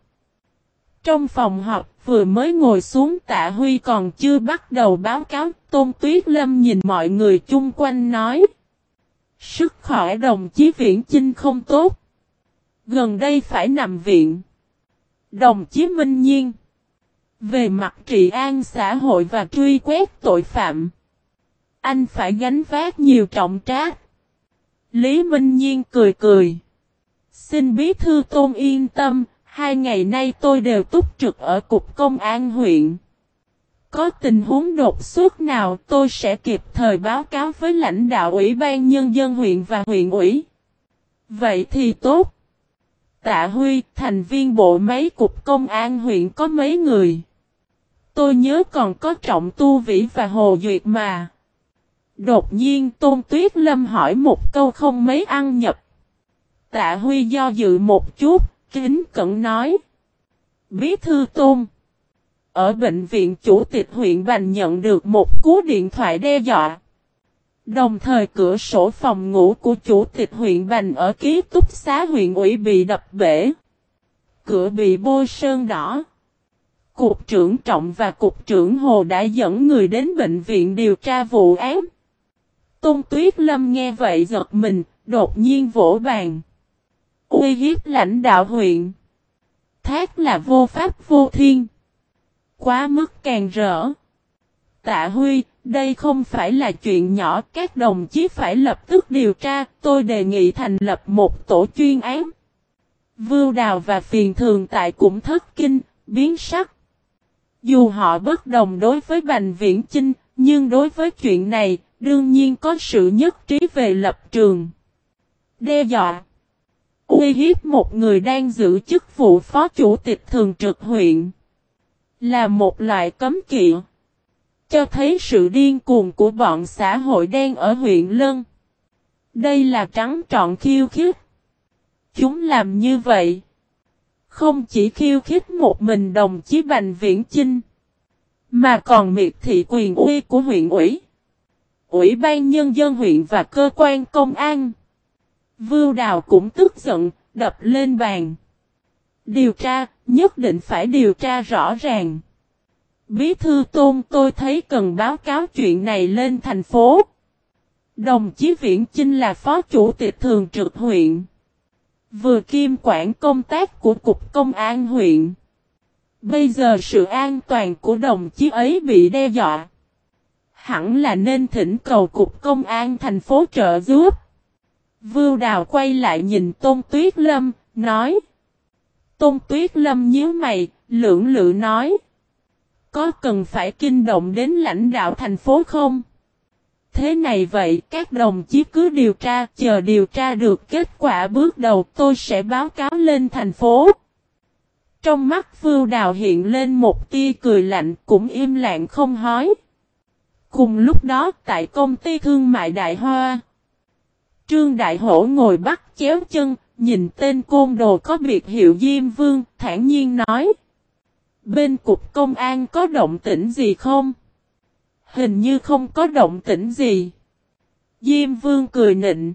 Trong phòng họp vừa mới ngồi xuống Tạ Huy còn chưa bắt đầu báo cáo. Tôn Tuyết Lâm nhìn mọi người chung quanh nói. Sức khỏe đồng chí Viễn Chinh không tốt. Gần đây phải nằm viện. Đồng chí Minh Nhiên. Về mặt trị an xã hội và truy quét tội phạm. Anh phải gánh vác nhiều trọng trách. Lý Minh Nhiên cười cười. Xin bí thư tôn yên tâm, hai ngày nay tôi đều túc trực ở cục công an huyện. Có tình huống đột xuất nào tôi sẽ kịp thời báo cáo với lãnh đạo Ủy ban Nhân dân huyện và huyện ủy. Vậy thì tốt. Tạ Huy, thành viên bộ máy cục công an huyện có mấy người. Tôi nhớ còn có Trọng Tu Vĩ và Hồ Duyệt mà. Đột nhiên Tôn Tuyết Lâm hỏi một câu không mấy ăn nhập. Tạ Huy do dự một chút, kính cẩn nói. Bí thư Tôn. Ở bệnh viện chủ tịch huyện Bành nhận được một cú điện thoại đe dọa. Đồng thời cửa sổ phòng ngủ của chủ tịch huyện Bành ở ký túc xá huyện ủy bị đập bể. Cửa bị bôi sơn đỏ. Cục trưởng Trọng và Cục trưởng Hồ đã dẫn người đến bệnh viện điều tra vụ án. Tôn Tuyết Lâm nghe vậy giật mình, đột nhiên vỗ bàn. Uy hiếp lãnh đạo huyện. Thác là vô pháp vô thiên. Quá mức càng rỡ. Tạ Huy, đây không phải là chuyện nhỏ, các đồng chí phải lập tức điều tra, tôi đề nghị thành lập một tổ chuyên án. Vưu Đào và Phiền Thường Tại cũng thất kinh, biến sắc. Dù họ bất đồng đối với Bành Viễn Chinh, nhưng đối với chuyện này, đương nhiên có sự nhất trí về lập trường. Đe dọa. Uy hiếp một người đang giữ chức vụ phó chủ tịch thường trực huyện. Là một loại cấm kỵ. Cho thấy sự điên cuồng của bọn xã hội đen ở huyện Lân. Đây là trắng trọn khiêu khích. Chúng làm như vậy. Không chỉ khiêu khích một mình đồng chí Bành Viễn Chinh. Mà còn miệt thị quyền uy của huyện ủy. Ủy ban Nhân dân huyện và cơ quan công an. Vưu Đào cũng tức giận, đập lên bàn. Điều tra, nhất định phải điều tra rõ ràng. Bí thư tôn tôi thấy cần báo cáo chuyện này lên thành phố. Đồng chí Viễn Chinh là phó chủ tịch thường trực huyện. Vừa kiêm quản công tác của Cục Công an huyện. Bây giờ sự an toàn của đồng chí ấy bị đe dọa. Hẳn là nên thỉnh cầu Cục Công an thành phố trợ giúp. Vưu Đào quay lại nhìn Tôn Tuyết Lâm, nói. Tôn Tuyết Lâm nhíu mày, lưỡng lự nói. Có cần phải kinh động đến lãnh đạo thành phố không? Thế này vậy, các đồng chí cứ điều tra, chờ điều tra được kết quả bước đầu tôi sẽ báo cáo lên thành phố. Trong mắt Vưu Đào hiện lên một tia cười lạnh cũng im lặng không hói Cùng lúc đó tại công ty thương mại Đại Hoa. Trương Đại Hổ ngồi bắt chéo chân, nhìn tên côn đồ có biệt hiệu Diêm Vương, thản nhiên nói. Bên cục công an có động tĩnh gì không? Hình như không có động tĩnh gì. Diêm Vương cười nịnh.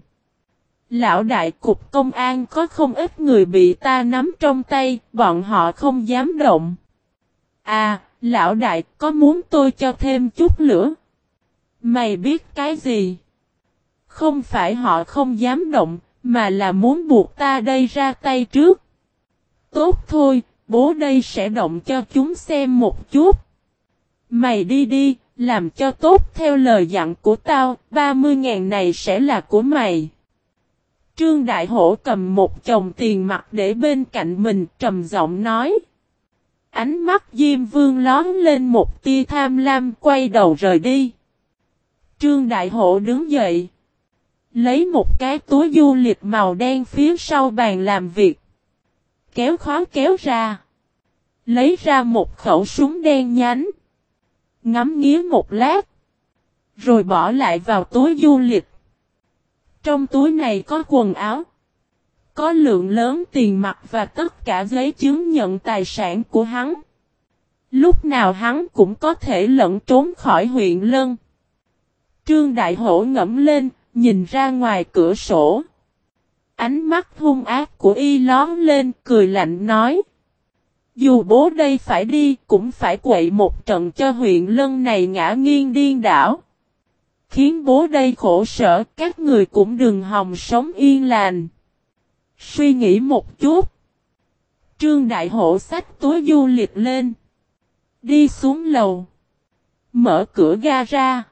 Lão đại cục công an có không ít người bị ta nắm trong tay, bọn họ không dám động. À, lão đại có muốn tôi cho thêm chút lửa? Mày biết cái gì? Không phải họ không dám động, mà là muốn buộc ta đây ra tay trước. Tốt thôi, bố đây sẽ động cho chúng xem một chút. Mày đi đi, làm cho tốt theo lời dặn của tao, 30 ngàn này sẽ là của mày. Trương Đại Hổ cầm một chồng tiền mặt để bên cạnh mình trầm giọng nói. Ánh mắt Diêm Vương lón lên một tia tham lam quay đầu rời đi. Trương Đại Hổ đứng dậy. Lấy một cái túi du lịch màu đen phía sau bàn làm việc. Kéo khó kéo ra. Lấy ra một khẩu súng đen nhánh. Ngắm nghía một lát. Rồi bỏ lại vào túi du lịch. Trong túi này có quần áo. Có lượng lớn tiền mặt và tất cả giấy chứng nhận tài sản của hắn. Lúc nào hắn cũng có thể lẫn trốn khỏi huyện Lân. Trương Đại Hổ ngẫm lên, nhìn ra ngoài cửa sổ. Ánh mắt hung ác của y lón lên, cười lạnh nói. Dù bố đây phải đi, cũng phải quậy một trận cho huyện Lân này ngã nghiêng điên đảo. Khiến bố đây khổ sở, các người cũng đừng hòng sống yên lành. Suy nghĩ một chút. Trương Đại Hổ sách túi du lịch lên. Đi xuống lầu. Mở cửa ga ra.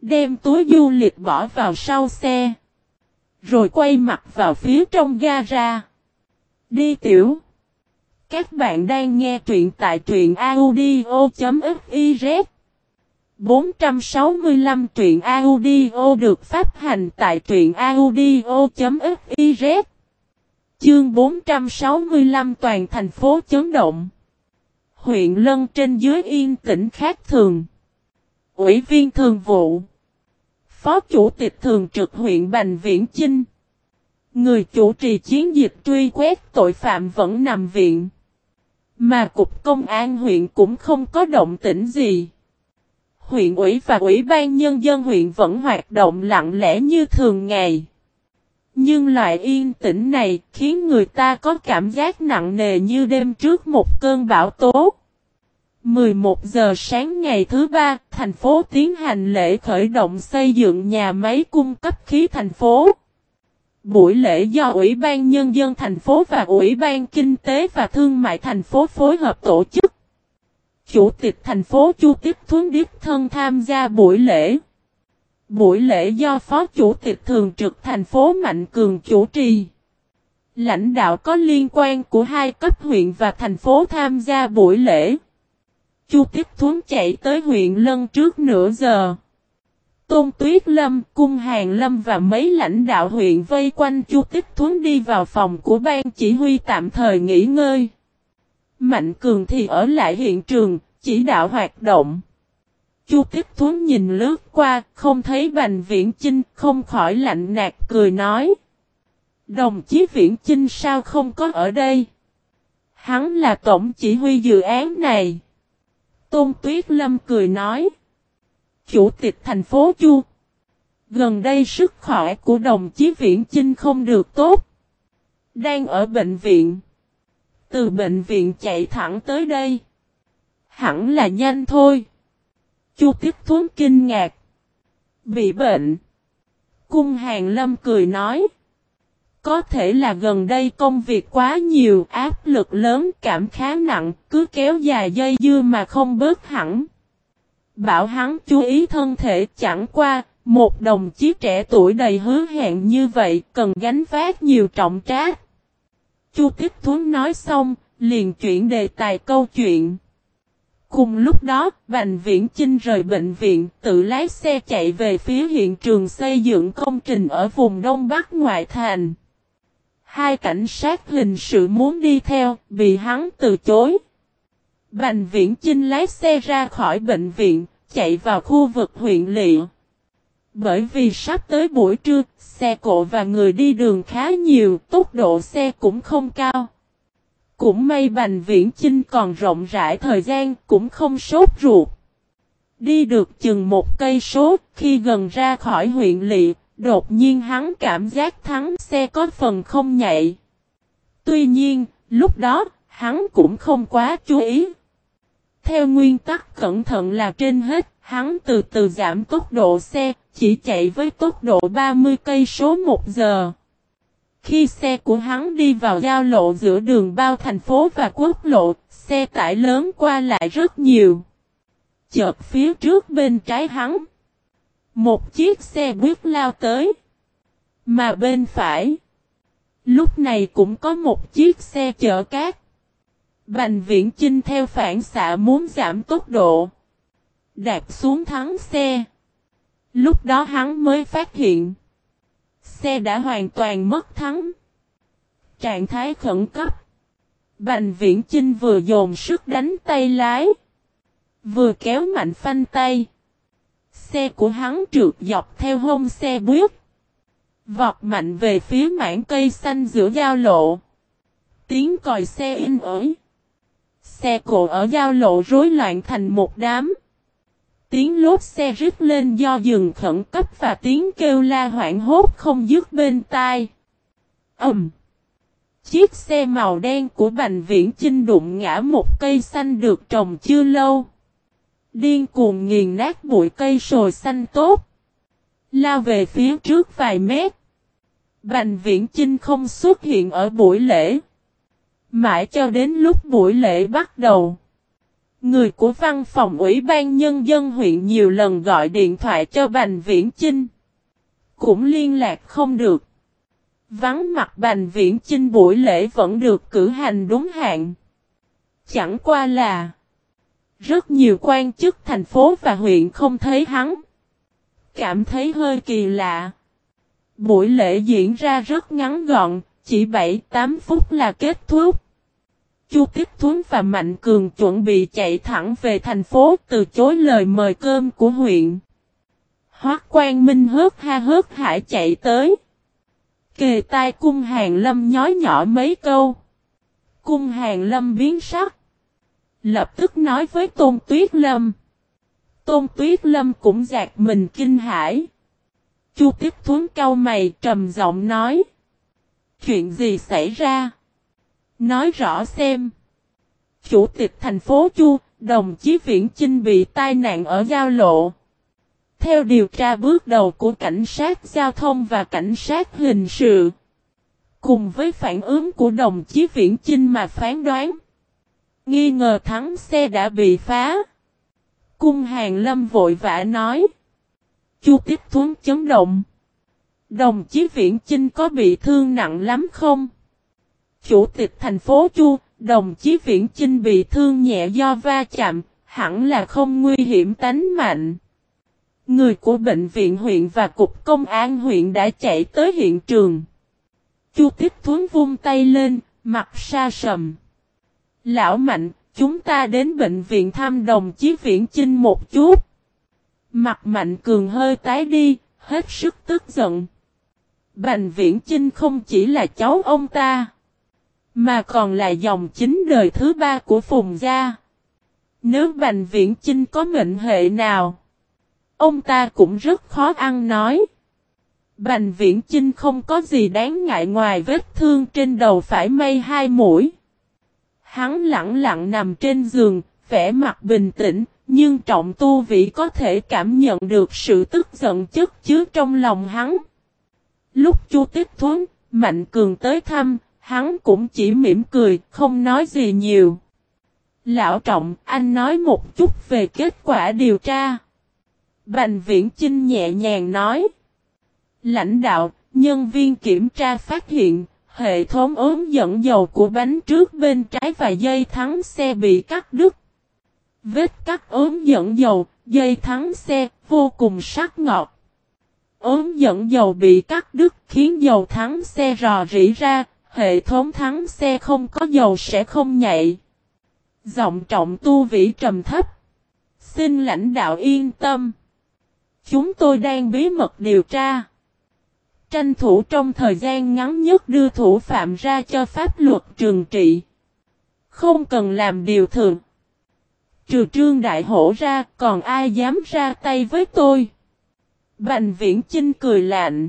Đem túi du lịch bỏ vào sau xe. Rồi quay mặt vào phía trong ga ra. Đi tiểu. Các bạn đang nghe truyện tại truyện audio.fiz 465 truyện audio được phát hành tại truyện audio.fiz Chương 465 toàn thành phố chấn động. Huyện Lân trên dưới yên tĩnh khác thường. Ủy viên thường vụ. Phó chủ tịch thường trực huyện Bành Viễn Chinh. Người chủ trì chiến dịch truy quét tội phạm vẫn nằm viện. Mà Cục Công an huyện cũng không có động tĩnh gì huyện ủy và ủy ban nhân dân huyện vẫn hoạt động lặng lẽ như thường ngày. Nhưng loại yên tĩnh này khiến người ta có cảm giác nặng nề như đêm trước một cơn bão tố. 11 giờ sáng ngày thứ ba, thành phố tiến hành lễ khởi động xây dựng nhà máy cung cấp khí thành phố. Buổi lễ do Ủy ban Nhân dân thành phố và Ủy ban Kinh tế và Thương mại thành phố phối hợp tổ chức. Chủ tịch thành phố Chu Tiếp Thuấn Điếp Thân tham gia buổi lễ. Buổi lễ do Phó Chủ tịch Thường trực thành phố Mạnh Cường chủ trì. Lãnh đạo có liên quan của hai cấp huyện và thành phố tham gia buổi lễ. Chu Tiếp Thuấn chạy tới huyện Lân trước nửa giờ. Tôn Tuyết Lâm, Cung Hàng Lâm và mấy lãnh đạo huyện vây quanh Chu Tích Thuấn đi vào phòng của ban chỉ huy tạm thời nghỉ ngơi. Mạnh Cường thì ở lại hiện trường, chỉ đạo hoạt động. Chu Tích Thuấn nhìn lướt qua, không thấy Bành Viễn Chinh, không khỏi lạnh nạt cười nói. Đồng chí Viễn Chinh sao không có ở đây? Hắn là tổng chỉ huy dự án này. Tôn Tuyết Lâm cười nói. Chủ tịch thành phố Chu. Gần đây sức khỏe của đồng chí Viễn Chinh không được tốt. Đang ở bệnh viện. Từ bệnh viện chạy thẳng tới đây. Hẳn là nhanh thôi. Chu Tiếp Thuấn kinh ngạc. Bị bệnh. Cung Hàng Lâm cười nói. Có thể là gần đây công việc quá nhiều, áp lực lớn, cảm khá nặng, cứ kéo dài dây dưa mà không bớt hẳn. Bảo hắn chú ý thân thể chẳng qua, một đồng chí trẻ tuổi đầy hứa hẹn như vậy cần gánh vác nhiều trọng trách. Chu Tiếp Thuấn nói xong, liền chuyển đề tài câu chuyện. Cùng lúc đó, Bành Viễn Chinh rời bệnh viện, tự lái xe chạy về phía hiện trường xây dựng công trình ở vùng Đông Bắc ngoại thành. Hai cảnh sát hình sự muốn đi theo, bị hắn từ chối. Bành Viễn Chinh lái xe ra khỏi bệnh viện, chạy vào khu vực huyện lị. Bởi vì sắp tới buổi trưa, xe cộ và người đi đường khá nhiều, tốc độ xe cũng không cao. Cũng may Bành Viễn Chinh còn rộng rãi thời gian, cũng không sốt ruột. Đi được chừng một cây số, khi gần ra khỏi huyện lị, đột nhiên hắn cảm giác thắng xe có phần không nhạy. Tuy nhiên, lúc đó, hắn cũng không quá chú ý. Theo nguyên tắc cẩn thận là trên hết, hắn từ từ giảm tốc độ xe, chỉ chạy với tốc độ 30 cây số một giờ. Khi xe của hắn đi vào giao lộ giữa đường bao thành phố và quốc lộ, xe tải lớn qua lại rất nhiều. Chợt phía trước bên trái hắn. Một chiếc xe buýt lao tới. Mà bên phải. Lúc này cũng có một chiếc xe chở cát. Bành viễn chinh theo phản xạ muốn giảm tốc độ. Đạp xuống thắng xe. Lúc đó hắn mới phát hiện. Xe đã hoàn toàn mất thắng. Trạng thái khẩn cấp. Bành viễn chinh vừa dồn sức đánh tay lái. Vừa kéo mạnh phanh tay. Xe của hắn trượt dọc theo hông xe buýt. Vọt mạnh về phía mảng cây xanh giữa giao lộ. Tiếng còi xe in ới Xe cộ ở giao lộ rối loạn thành một đám. Tiếng lốp xe rít lên do dừng khẩn cấp và tiếng kêu la hoảng hốt không dứt bên tai. Ẩm! Chiếc xe màu đen của Bành Viễn Chinh đụng ngã một cây xanh được trồng chưa lâu. Điên cuồng nghiền nát bụi cây sồi xanh tốt. Lao về phía trước vài mét. Bành Viễn Chinh không xuất hiện ở buổi lễ. Mãi cho đến lúc buổi lễ bắt đầu. Người của văn phòng Ủy ban Nhân dân huyện nhiều lần gọi điện thoại cho Bành Viễn Chinh. Cũng liên lạc không được. Vắng mặt Bành Viễn Chinh buổi lễ vẫn được cử hành đúng hạn. Chẳng qua là rất nhiều quan chức thành phố và huyện không thấy hắn. Cảm thấy hơi kỳ lạ. Buổi lễ diễn ra rất ngắn gọn, chỉ 7-8 phút là kết thúc. Chu Tiết Thuấn và Mạnh Cường chuẩn bị chạy thẳng về thành phố từ chối lời mời cơm của huyện. Hoác Quang Minh hớt ha hớt hải chạy tới. Kề tai cung hàng lâm nhói nhỏ mấy câu. Cung hàng lâm biến sắc. Lập tức nói với Tôn Tuyết Lâm. Tôn Tuyết Lâm cũng giạc mình kinh hãi. Chu Tiết Thuấn cau mày trầm giọng nói. Chuyện gì xảy ra? Nói rõ xem. Chủ tịch thành phố Chu, đồng chí Viễn Chinh bị tai nạn ở giao lộ. Theo điều tra bước đầu của cảnh sát giao thông và cảnh sát hình sự. Cùng với phản ứng của đồng chí Viễn Chinh mà phán đoán. Nghi ngờ thắng xe đã bị phá. Cung hàng lâm vội vã nói. Chu tiếp thuấn chấn động. Đồng chí Viễn Chinh có bị thương nặng lắm không? Chủ tịch thành phố Chu, đồng chí Viễn Chinh bị thương nhẹ do va chạm, hẳn là không nguy hiểm tánh mạnh. Người của bệnh viện huyện và cục công an huyện đã chạy tới hiện trường. Chu Tiếp Thuấn vung tay lên, mặt sa sầm. Lão Mạnh, chúng ta đến bệnh viện thăm đồng chí Viễn Chinh một chút. Mặt Mạnh Cường hơi tái đi, hết sức tức giận. Bành Viễn Chinh không chỉ là cháu ông ta. Mà còn là dòng chính đời thứ ba của Phùng Gia. Nếu Bành Viễn Chinh có mệnh hệ nào, ông ta cũng rất khó ăn nói. Bành Viễn Chinh không có gì đáng ngại ngoài vết thương trên đầu phải mây hai mũi. Hắn lặng lặng nằm trên giường, vẻ mặt bình tĩnh, nhưng trọng tu vị có thể cảm nhận được sự tức giận chất chứa trong lòng hắn. Lúc Chu Tích Thuấn, Mạnh Cường tới thăm, Hắn cũng chỉ mỉm cười, không nói gì nhiều. Lão trọng, anh nói một chút về kết quả điều tra. Bành viễn chinh nhẹ nhàng nói. Lãnh đạo, nhân viên kiểm tra phát hiện, Hệ thống ốm dẫn dầu của bánh trước bên trái và dây thắng xe bị cắt đứt. Vết cắt ốm dẫn dầu, dây thắng xe, vô cùng sắc ngọt. Ốm dẫn dầu bị cắt đứt khiến dầu thắng xe rò rỉ ra, hệ thống thắng xe không có dầu sẽ không nhạy. Giọng trọng tu vĩ trầm thấp. Xin lãnh đạo yên tâm. Chúng tôi đang bí mật điều tra. Tranh thủ trong thời gian ngắn nhất đưa thủ phạm ra cho pháp luật trừng trị. Không cần làm điều thường. Trừ trương đại hổ ra còn ai dám ra tay với tôi. Bành viễn Chinh cười lạnh.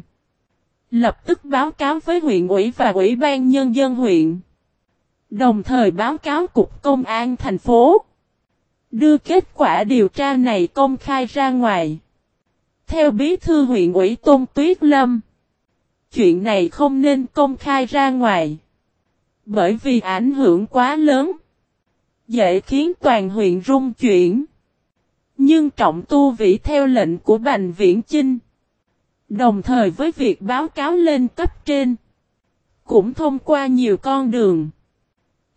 Lập tức báo cáo với huyện ủy và ủy ban nhân dân huyện. Đồng thời báo cáo cục công an thành phố. Đưa kết quả điều tra này công khai ra ngoài. Theo bí thư huyện ủy Tôn Tuyết Lâm. Chuyện này không nên công khai ra ngoài. Bởi vì ảnh hưởng quá lớn. Dễ khiến toàn huyện rung chuyển. Nhưng trọng tu vĩ theo lệnh của Bành Viễn Chinh. Đồng thời với việc báo cáo lên cấp trên. Cũng thông qua nhiều con đường.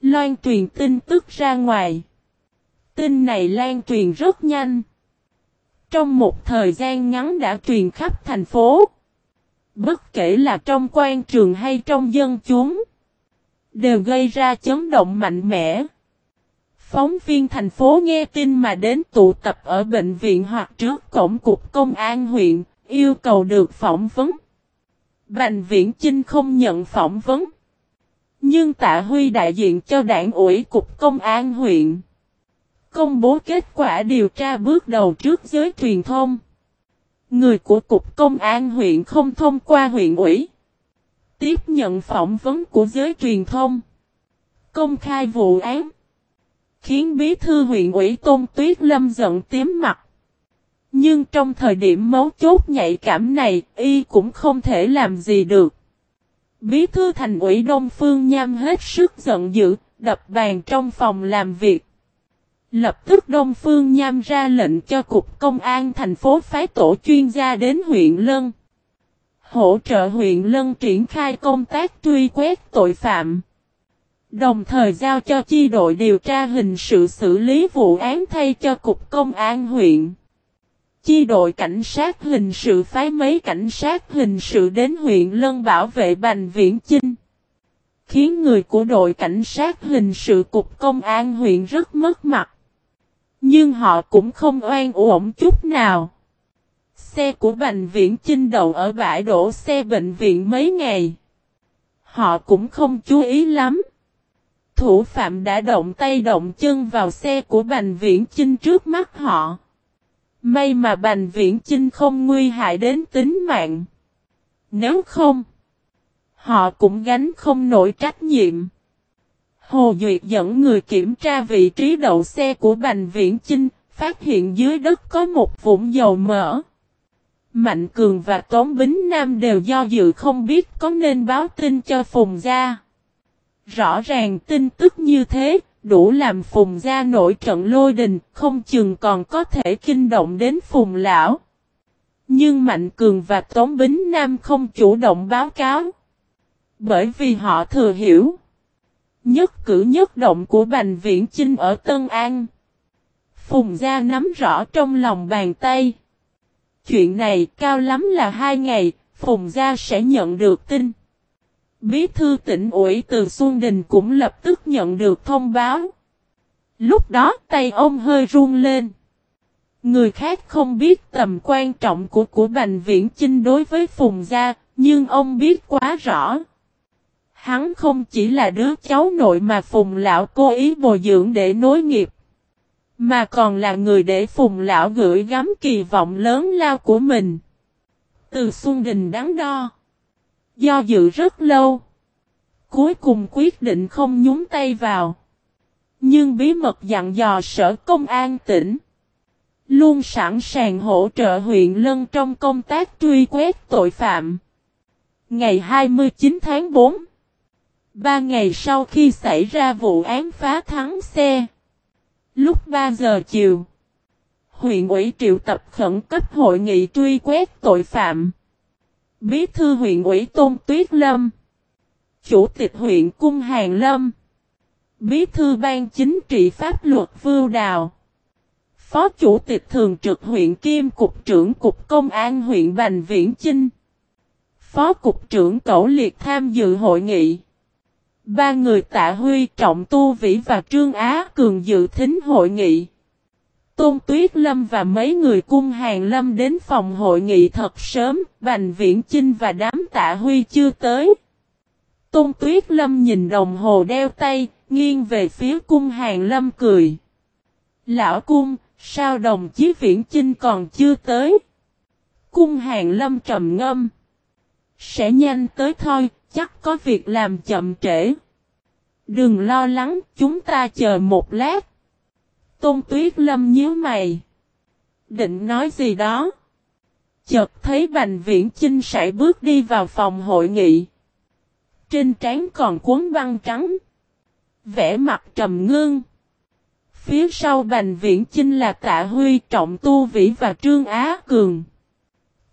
Loan truyền tin tức ra ngoài. Tin này lan truyền rất nhanh. Trong một thời gian ngắn đã truyền khắp thành phố. Bất kể là trong quan trường hay trong dân chúng. Đều gây ra chấn động mạnh mẽ. Phóng viên thành phố nghe tin mà đến tụ tập ở bệnh viện hoặc trước cổng cục công an huyện, yêu cầu được phỏng vấn. Bành viễn Chinh không nhận phỏng vấn. Nhưng tạ huy đại diện cho đảng ủy cục công an huyện. Công bố kết quả điều tra bước đầu trước giới truyền thông. Người của cục công an huyện không thông qua huyện ủy. Tiếp nhận phỏng vấn của giới truyền thông. Công khai vụ án. Khiến bí thư huyện ủy Tôn Tuyết Lâm giận tím mặt. Nhưng trong thời điểm mấu chốt nhạy cảm này, y cũng không thể làm gì được. Bí thư thành ủy Đông Phương Nham hết sức giận dữ, đập bàn trong phòng làm việc. Lập tức Đông Phương Nham ra lệnh cho Cục Công an thành phố phái tổ chuyên gia đến huyện Lân. Hỗ trợ huyện Lân triển khai công tác truy quét tội phạm. Đồng thời giao cho chi đội điều tra hình sự xử lý vụ án thay cho Cục Công an huyện. Chi đội cảnh sát hình sự phái mấy cảnh sát hình sự đến huyện Lân bảo vệ Bành Viễn Chinh. Khiến người của đội cảnh sát hình sự Cục Công an huyện rất mất mặt. Nhưng họ cũng không oan uổng chút nào. Xe của Bành Viễn Chinh đậu ở bãi đổ xe bệnh viện mấy ngày. Họ cũng không chú ý lắm. Thủ phạm đã động tay động chân vào xe của Bành Viễn Chinh trước mắt họ. May mà Bành Viễn Chinh không nguy hại đến tính mạng. Nếu không, họ cũng gánh không nổi trách nhiệm. Hồ Duyệt dẫn người kiểm tra vị trí đậu xe của Bành Viễn Chinh, phát hiện dưới đất có một vũng dầu mỡ. Mạnh Cường và Tống Bính Nam đều do dự không biết có nên báo tin cho Phùng Gia. Rõ ràng tin tức như thế, đủ làm Phùng Gia nổi trận lôi đình, không chừng còn có thể kinh động đến Phùng Lão. Nhưng Mạnh Cường và Tống Bính Nam không chủ động báo cáo. Bởi vì họ thừa hiểu. Nhất cử nhất động của Bành Viễn Chinh ở Tân An. Phùng Gia nắm rõ trong lòng bàn tay. Chuyện này cao lắm là hai ngày, Phùng Gia sẽ nhận được tin. Bí thư tỉnh ủy từ Xuân Đình cũng lập tức nhận được thông báo. Lúc đó tay ông hơi run lên. Người khác không biết tầm quan trọng của của Bành Viễn Chinh đối với Phùng Gia, nhưng ông biết quá rõ. Hắn không chỉ là đứa cháu nội mà Phùng Lão cố ý bồi dưỡng để nối nghiệp. Mà còn là người để Phùng Lão gửi gắm kỳ vọng lớn lao của mình. Từ Xuân Đình đáng đo. Do dự rất lâu. Cuối cùng quyết định không nhúng tay vào. Nhưng bí mật dặn dò sở công an tỉnh. Luôn sẵn sàng hỗ trợ huyện Lân trong công tác truy quét tội phạm. Ngày 29 tháng 4 Ba ngày sau khi xảy ra vụ án phá thắng xe. Lúc 3 giờ chiều. Huyện ủy triệu tập khẩn cấp hội nghị truy quét tội phạm. Bí thư huyện ủy Tôn Tuyết Lâm. Chủ tịch huyện Cung Hàng Lâm. Bí thư ban chính trị pháp luật Vưu Đào. Phó Chủ tịch Thường trực huyện Kim Cục trưởng Cục Công an huyện Bành Viễn Chinh. Phó Cục trưởng Cẩu Liệt tham dự hội nghị. Ba người tạ huy, trọng tu vĩ và Trương Á Cường dự thính hội nghị. Tôn Tuyết Lâm và mấy người cung hàng lâm đến phòng hội nghị thật sớm, Bành Viễn Chinh và đám tạ huy chưa tới. Tôn Tuyết Lâm nhìn đồng hồ đeo tay, nghiêng về phía cung hàng lâm cười. Lão cung, sao đồng chí Viễn Chinh còn chưa tới? Cung hàng lâm trầm ngâm. Sẽ nhanh tới thôi, chắc có việc làm chậm trễ. Đừng lo lắng, chúng ta chờ một lát. Tôn Tuyết Lâm nhíu mày. Định nói gì đó. Chợt thấy Bành Viễn Chinh sải bước đi vào phòng hội nghị. Trên trán còn cuốn băng trắng. Vẽ mặt trầm ngưng. Phía sau Bành Viễn Chinh là Tạ Huy Trọng Tu Vĩ và Trương Á Cường.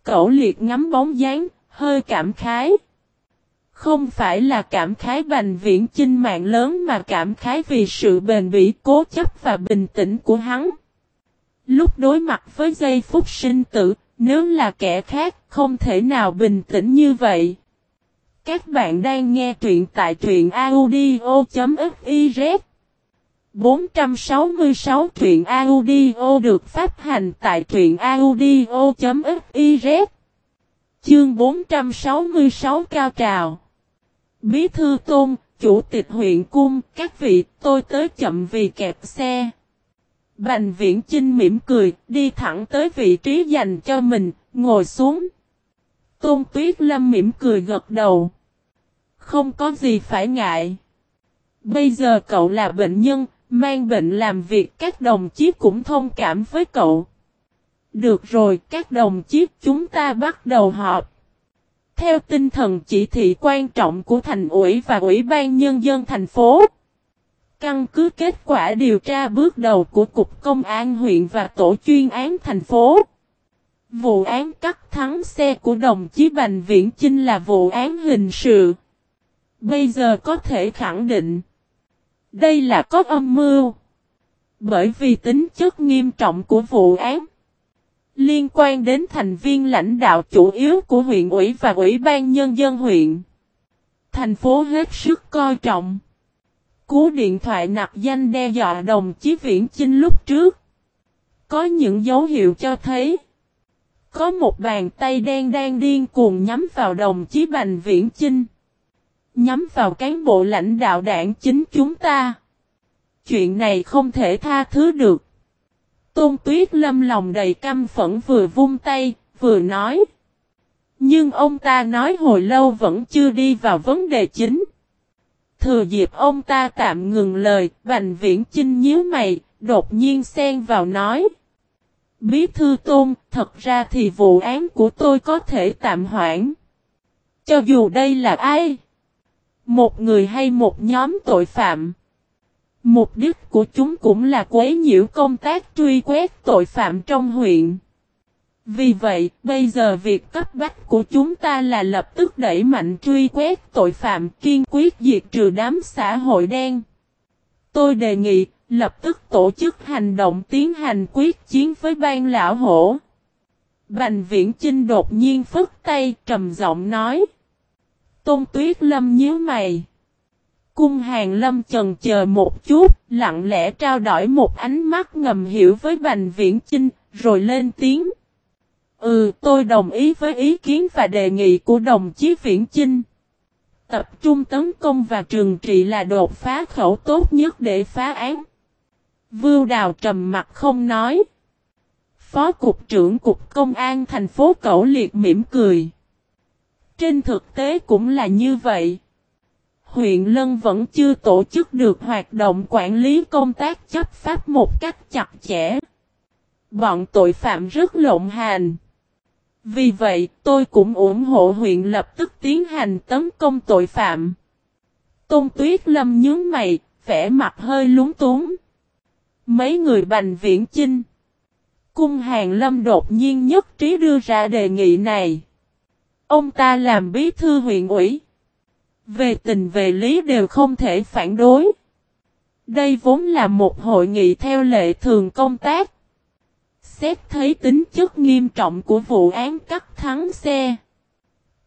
Cậu liệt ngắm bóng dáng, hơi cảm khái. Không phải là cảm khái bành viễn chinh mạng lớn mà cảm khái vì sự bền bỉ cố chấp và bình tĩnh của hắn. Lúc đối mặt với giây phút sinh tử, nếu là kẻ khác không thể nào bình tĩnh như vậy. Các bạn đang nghe truyện tại truyện audio.fiz 466 truyện audio được phát hành tại truyện audio.fiz Chương 466 cao trào Bí thư tôn, chủ tịch huyện cung, các vị, tôi tới chậm vì kẹp xe. Bành viễn Trinh mỉm cười, đi thẳng tới vị trí dành cho mình, ngồi xuống. Tôn Tuyết Lâm mỉm cười gật đầu. Không có gì phải ngại. Bây giờ cậu là bệnh nhân, mang bệnh làm việc các đồng chí cũng thông cảm với cậu. Được rồi, các đồng chí chúng ta bắt đầu họp. Theo tinh thần chỉ thị quan trọng của thành ủy và ủy ban nhân dân thành phố. Căn cứ kết quả điều tra bước đầu của Cục Công an huyện và Tổ chuyên án thành phố. Vụ án cắt thắng xe của đồng chí Bành Viễn Chinh là vụ án hình sự. Bây giờ có thể khẳng định. Đây là có âm mưu. Bởi vì tính chất nghiêm trọng của vụ án. Liên quan đến thành viên lãnh đạo chủ yếu của huyện ủy và ủy ban nhân dân huyện. Thành phố hết sức coi trọng. Cú điện thoại nặc danh đe dọa đồng chí Viễn Chinh lúc trước. Có những dấu hiệu cho thấy. Có một bàn tay đen đang điên cuồng nhắm vào đồng chí Bành Viễn Chinh. Nhắm vào cán bộ lãnh đạo đảng chính chúng ta. Chuyện này không thể tha thứ được. Tôn Tuyết Lâm lòng đầy căm phẫn vừa vung tay, vừa nói. Nhưng ông ta nói hồi lâu vẫn chưa đi vào vấn đề chính. Thừa dịp ông ta tạm ngừng lời, Bành Viễn Chinh nhíu mày, đột nhiên xen vào nói. Bí thư tôn, thật ra thì vụ án của tôi có thể tạm hoãn. Cho dù đây là ai? Một người hay một nhóm tội phạm? Mục đích của chúng cũng là quấy nhiễu công tác truy quét tội phạm trong huyện. Vì vậy, bây giờ việc cấp bách của chúng ta là lập tức đẩy mạnh truy quét tội phạm kiên quyết diệt trừ đám xã hội đen. Tôi đề nghị, lập tức tổ chức hành động tiến hành quyết chiến với ban lão hổ. Bành viễn Chinh đột nhiên phức tay trầm giọng nói. Tôn Tuyết Lâm nhíu mày. Cung hàng lâm chần chờ một chút, lặng lẽ trao đổi một ánh mắt ngầm hiểu với Bành Viễn Chinh, rồi lên tiếng. Ừ, tôi đồng ý với ý kiến và đề nghị của đồng chí Viễn Chinh. Tập trung tấn công và trường trị là đột phá khẩu tốt nhất để phá án. Vưu Đào trầm mặt không nói. Phó Cục trưởng Cục Công an thành phố Cẩu Liệt mỉm cười. Trên thực tế cũng là như vậy huyện Lân vẫn chưa tổ chức được hoạt động quản lý công tác chấp pháp một cách chặt chẽ. Bọn tội phạm rất lộn hành. Vì vậy, tôi cũng ủng hộ huyện lập tức tiến hành tấn công tội phạm. Tôn Tuyết Lâm nhướng mày, vẻ mặt hơi lúng túng. Mấy người bành viễn chinh. Cung hàng lâm đột nhiên nhất trí đưa ra đề nghị này. Ông ta làm bí thư huyện ủy. Về tình về lý đều không thể phản đối. Đây vốn là một hội nghị theo lệ thường công tác. Xét thấy tính chất nghiêm trọng của vụ án cắt thắng xe.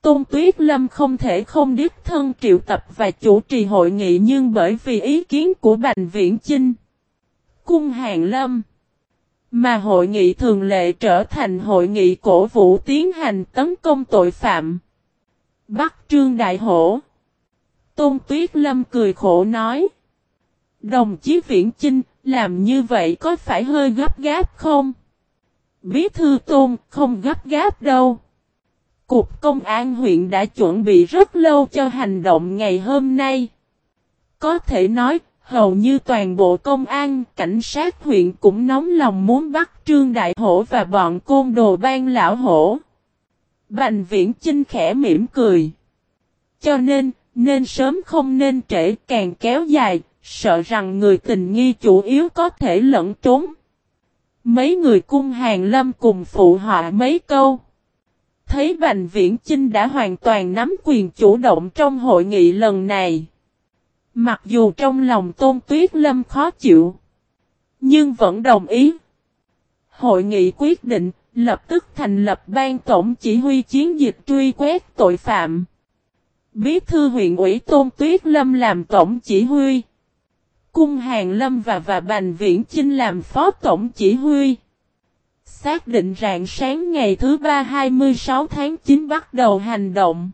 Tôn Tuyết Lâm không thể không đích thân triệu tập và chủ trì hội nghị nhưng bởi vì ý kiến của Bành Viễn Chinh, Cung Hàng Lâm, mà hội nghị thường lệ trở thành hội nghị cổ vũ tiến hành tấn công tội phạm. Bắc Trương Đại Hổ Tôn Tuyết Lâm cười khổ nói Đồng chí Viễn Chinh, làm như vậy có phải hơi gấp gáp không? Bí thư Tôn, không gấp gáp đâu. Cục công an huyện đã chuẩn bị rất lâu cho hành động ngày hôm nay. Có thể nói, hầu như toàn bộ công an, cảnh sát huyện cũng nóng lòng muốn bắt Trương Đại Hổ và bọn côn đồ ban lão hổ. Bành viễn Chinh khẽ mỉm cười. Cho nên, nên sớm không nên trễ càng kéo dài, sợ rằng người tình nghi chủ yếu có thể lẫn trốn. Mấy người cung hàng lâm cùng phụ họa mấy câu. Thấy Bành Viễn Chinh đã hoàn toàn nắm quyền chủ động trong hội nghị lần này. Mặc dù trong lòng Tôn Tuyết Lâm khó chịu, nhưng vẫn đồng ý. Hội nghị quyết định lập tức thành lập ban tổng chỉ huy chiến dịch truy quét tội phạm. Bí thư huyện ủy Tôn Tuyết Lâm làm tổng chỉ huy. Cung Hàng Lâm và và Bành Viễn Chinh làm phó tổng chỉ huy. Xác định rạng sáng ngày thứ ba 26 tháng 9 bắt đầu hành động.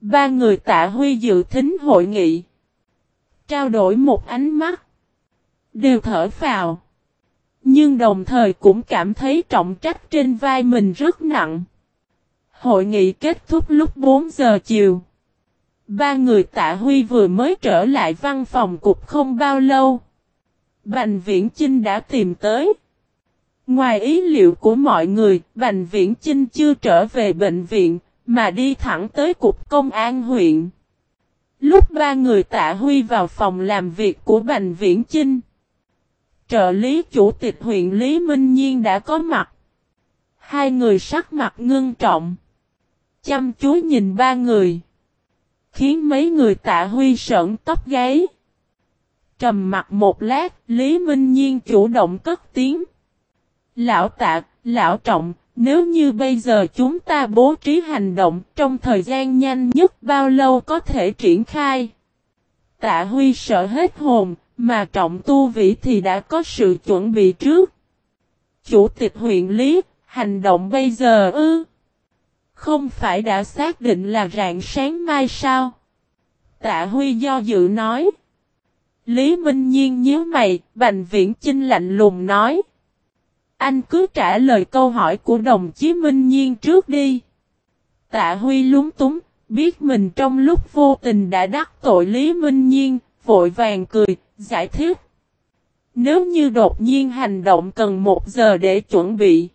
Ba người tạ huy dự thính hội nghị. Trao đổi một ánh mắt. Đều thở phào. Nhưng đồng thời cũng cảm thấy trọng trách trên vai mình rất nặng. Hội nghị kết thúc lúc 4 giờ chiều. Ba người tạ huy vừa mới trở lại văn phòng cục không bao lâu. Bành viễn Chinh đã tìm tới. Ngoài ý liệu của mọi người, Bành Viễn Chinh chưa trở về bệnh viện, mà đi thẳng tới cục công an huyện. Lúc ba người tạ huy vào phòng làm việc của Bành Viễn Chinh, trợ lý chủ tịch huyện Lý Minh Nhiên đã có mặt. Hai người sắc mặt ngưng trọng, chăm chú nhìn ba người, khiến mấy người tạ huy sợn tóc gáy. Trầm mặt một lát, Lý Minh Nhiên chủ động cất tiếng. Lão tạ, lão trọng, nếu như bây giờ chúng ta bố trí hành động trong thời gian nhanh nhất bao lâu có thể triển khai. Tạ Huy sợ hết hồn, mà trọng tu vĩ thì đã có sự chuẩn bị trước. Chủ tịch huyện Lý, hành động bây giờ ư? Không phải đã xác định là rạng sáng mai sao? Tạ Huy do dự nói. Lý Minh Nhiên nhớ mày, Bành Viễn Chinh lạnh lùng nói. Anh cứ trả lời câu hỏi của đồng chí Minh Nhiên trước đi. Tạ Huy lúng túng, biết mình trong lúc vô tình đã đắc tội Lý Minh Nhiên, vội vàng cười, giải thích. Nếu như đột nhiên hành động cần một giờ để chuẩn bị.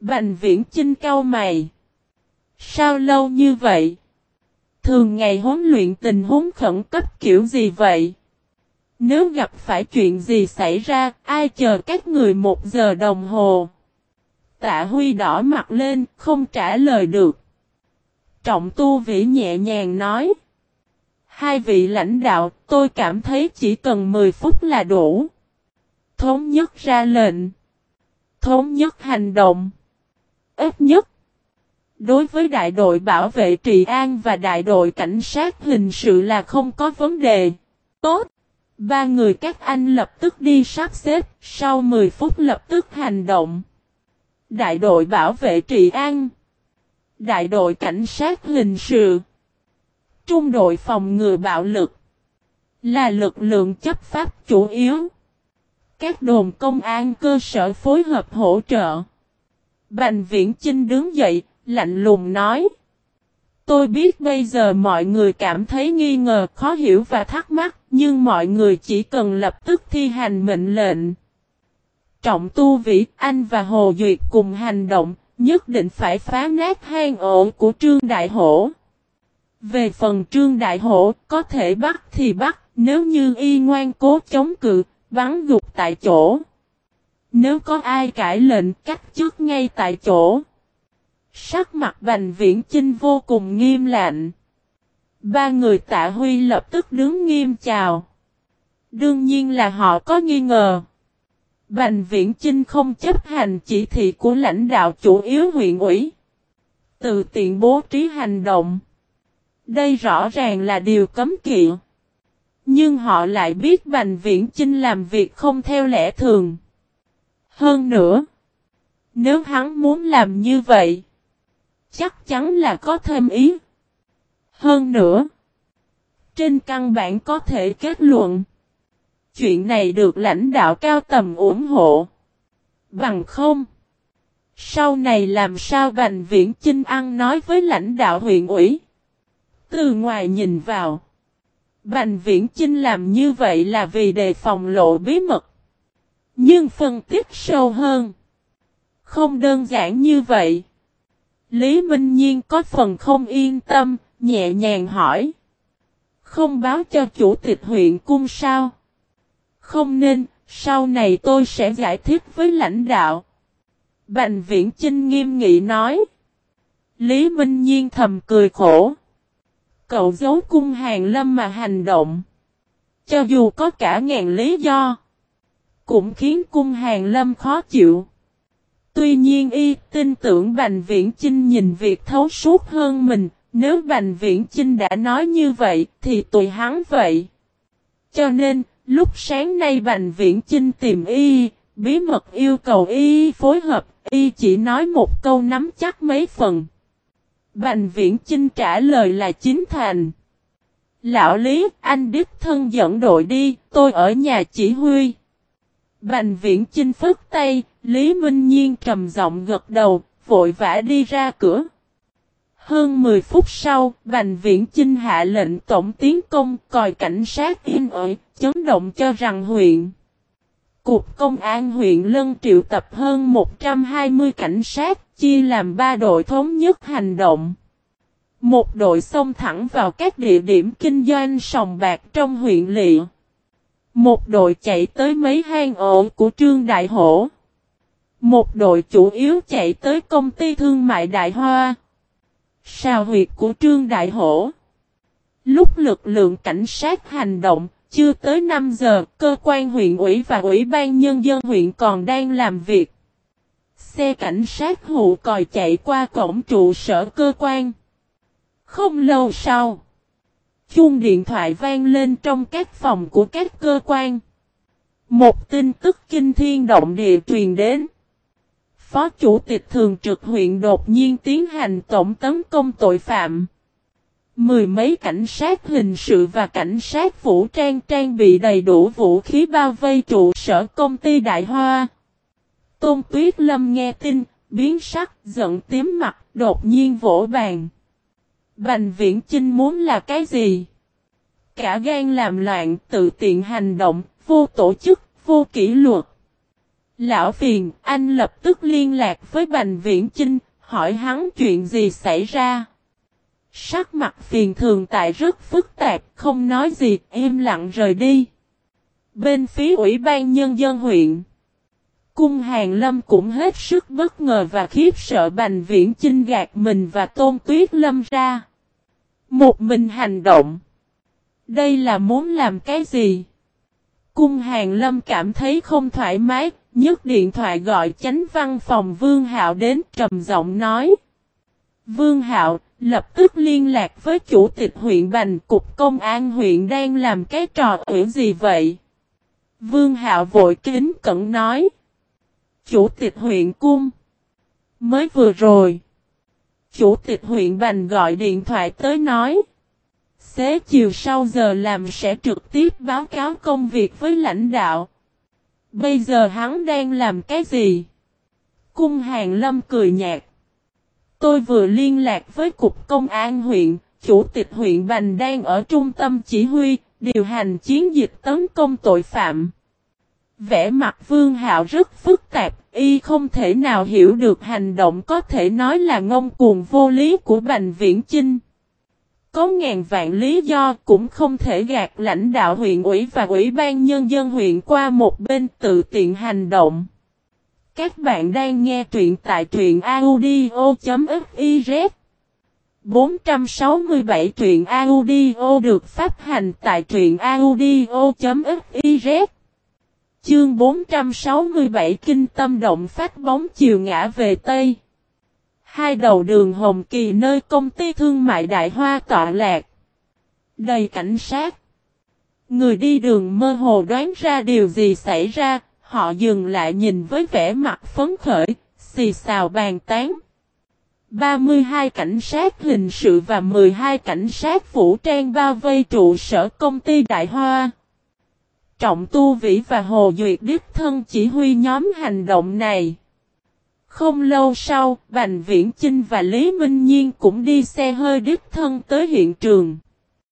Bành viễn chinh cao mày. Sao lâu như vậy? Thường ngày huấn luyện tình huống khẩn cấp kiểu gì vậy? Nếu gặp phải chuyện gì xảy ra, ai chờ các người một giờ đồng hồ? Tạ Huy đỏ mặt lên, không trả lời được. Trọng tu vĩ nhẹ nhàng nói. Hai vị lãnh đạo, tôi cảm thấy chỉ cần 10 phút là đủ. Thống nhất ra lệnh. Thống nhất hành động. Ít nhất. Đối với đại đội bảo vệ trị an và đại đội cảnh sát hình sự là không có vấn đề. Tốt. Ba người các anh lập tức đi sắp xếp, sau 10 phút lập tức hành động. Đại đội bảo vệ trị an. Đại đội cảnh sát hình sự. Trung đội phòng ngừa bạo lực. Là lực lượng chấp pháp chủ yếu. Các đồn công an cơ sở phối hợp hỗ trợ. Bành viễn Chinh đứng dậy, lạnh lùng nói. Tôi biết bây giờ mọi người cảm thấy nghi ngờ, khó hiểu và thắc mắc, nhưng mọi người chỉ cần lập tức thi hành mệnh lệnh. Trọng tu vĩ, anh và Hồ Duyệt cùng hành động, nhất định phải phá nát hang ổ của Trương Đại Hổ. Về phần Trương Đại Hổ, có thể bắt thì bắt, nếu như y ngoan cố chống cự, bắn gục tại chỗ. Nếu có ai cãi lệnh cách chức ngay tại chỗ. Sắc mặt Bành Viễn Chinh vô cùng nghiêm lạnh. Ba người tạ huy lập tức đứng nghiêm chào. Đương nhiên là họ có nghi ngờ. Bành viễn Chinh không chấp hành chỉ thị của lãnh đạo chủ yếu huyện ủy. Từ tiện bố trí hành động. Đây rõ ràng là điều cấm kỵ. Nhưng họ lại biết Bành Viễn Chinh làm việc không theo lẽ thường. Hơn nữa, nếu hắn muốn làm như vậy, chắc chắn là có thêm ý. Hơn nữa, trên căn bản có thể kết luận, chuyện này được lãnh đạo cao tầm ủng hộ. Bằng không, sau này làm sao Bành Viễn Chinh ăn nói với lãnh đạo huyện ủy. Từ ngoài nhìn vào, Bành Viễn Chinh làm như vậy là vì đề phòng lộ bí mật. Nhưng phân tích sâu hơn. Không đơn giản như vậy. Lý Minh Nhiên có phần không yên tâm, nhẹ nhàng hỏi. Không báo cho chủ tịch huyện cung sao? Không nên, sau này tôi sẽ giải thích với lãnh đạo. Bành viễn Trinh nghiêm nghị nói. Lý Minh Nhiên thầm cười khổ. Cậu giấu cung hàng lâm mà hành động. Cho dù có cả ngàn lý do. Cũng khiến cung hàng lâm khó chịu. Tuy nhiên y tin tưởng Bành Viễn Chinh nhìn việc thấu suốt hơn mình, nếu Bành Viễn Chinh đã nói như vậy thì tùy hắn vậy. Cho nên, lúc sáng nay Bành Viễn Chinh tìm y, bí mật yêu cầu y phối hợp, y chỉ nói một câu nắm chắc mấy phần. Bành Viễn Chinh trả lời là chính thành. Lão Lý, anh đích thân dẫn đội đi, tôi ở nhà chỉ huy. Bành Viễn Chinh phức tay, Lý Minh Nhiên trầm giọng gật đầu, vội vã đi ra cửa. Hơn 10 phút sau, Bành Viễn Chinh hạ lệnh tổng tiến công còi cảnh sát yên ỏi, chấn động cho rằng huyện. Cục công an huyện Lân triệu tập hơn 120 cảnh sát, chia làm 3 đội thống nhất hành động. Một đội xông thẳng vào các địa điểm kinh doanh sòng bạc trong huyện Lịa. Một đội chạy tới mấy hang ổ của Trương Đại Hổ. Một đội chủ yếu chạy tới công ty thương mại Đại Hoa. sao huyệt của Trương Đại Hổ. Lúc lực lượng cảnh sát hành động, chưa tới 5 giờ, cơ quan huyện ủy và ủy ban nhân dân huyện còn đang làm việc. Xe cảnh sát hụ còi chạy qua cổng trụ sở cơ quan. Không lâu sau, chuông điện thoại vang lên trong các phòng của các cơ quan. Một tin tức kinh thiên động địa truyền đến. Phó Chủ tịch Thường trực huyện đột nhiên tiến hành tổng tấn công tội phạm. Mười mấy cảnh sát hình sự và cảnh sát vũ trang trang bị đầy đủ vũ khí bao vây trụ sở công ty Đại Hoa. Tôn Tuyết Lâm nghe tin, biến sắc, giận tím mặt, đột nhiên vỗ bàn. Bành viễn Trinh muốn là cái gì? Cả gan làm loạn, tự tiện hành động, vô tổ chức, vô kỷ luật. Lão phiền, anh lập tức liên lạc với Bành Viễn Chinh, hỏi hắn chuyện gì xảy ra. Sắc mặt phiền thường tại rất phức tạp, không nói gì, im lặng rời đi. Bên phía Ủy ban Nhân dân huyện, Cung Hàng Lâm cũng hết sức bất ngờ và khiếp sợ Bành Viễn Chinh gạt mình và Tôn Tuyết Lâm ra. Một mình hành động. Đây là muốn làm cái gì? Cung Hàng Lâm cảm thấy không thoải mái, nhấc điện thoại gọi chánh văn phòng Vương Hạo đến trầm giọng nói. Vương Hạo, lập tức liên lạc với chủ tịch huyện Bành Cục Công an huyện đang làm cái trò ủy gì vậy? Vương Hạo vội kính cẩn nói. Chủ tịch huyện cung. Mới vừa rồi. Chủ tịch huyện Bành gọi điện thoại tới nói. Xế chiều sau giờ làm sẽ trực tiếp báo cáo công việc với lãnh đạo. Bây giờ hắn đang làm cái gì? Cung hàng lâm cười nhạt. Tôi vừa liên lạc với Cục Công an huyện, Chủ tịch huyện Bành đang ở trung tâm chỉ huy, điều hành chiến dịch tấn công tội phạm. Vẽ mặt Vương Hạo rất phức tạp, y không thể nào hiểu được hành động có thể nói là ngông cuồng vô lý của Bành Viễn Chinh. Có ngàn vạn lý do cũng không thể gạt lãnh đạo huyện ủy và ủy ban nhân dân huyện qua một bên tự tiện hành động. Các bạn đang nghe truyện tại truyện audio.fiz 467 truyện audio được phát hành tại truyện audio.fiz Chương 467 Kinh tâm động phát bóng chiều ngã về Tây. Hai đầu đường Hồng Kỳ nơi công ty thương mại Đại Hoa tọa lạc. Đầy cảnh sát. Người đi đường mơ hồ đoán ra điều gì xảy ra, Họ dừng lại nhìn với vẻ mặt phấn khởi, Xì xào bàn tán. 32 cảnh sát hình sự và 12 cảnh sát vũ trang bao vây trụ sở công ty Đại Hoa. Trọng Tu Vĩ và Hồ Duyệt Đức Thân chỉ huy nhóm hành động này. Không lâu sau, Bành Viễn Chinh và Lý Minh Nhiên cũng đi xe hơi Đức Thân tới hiện trường.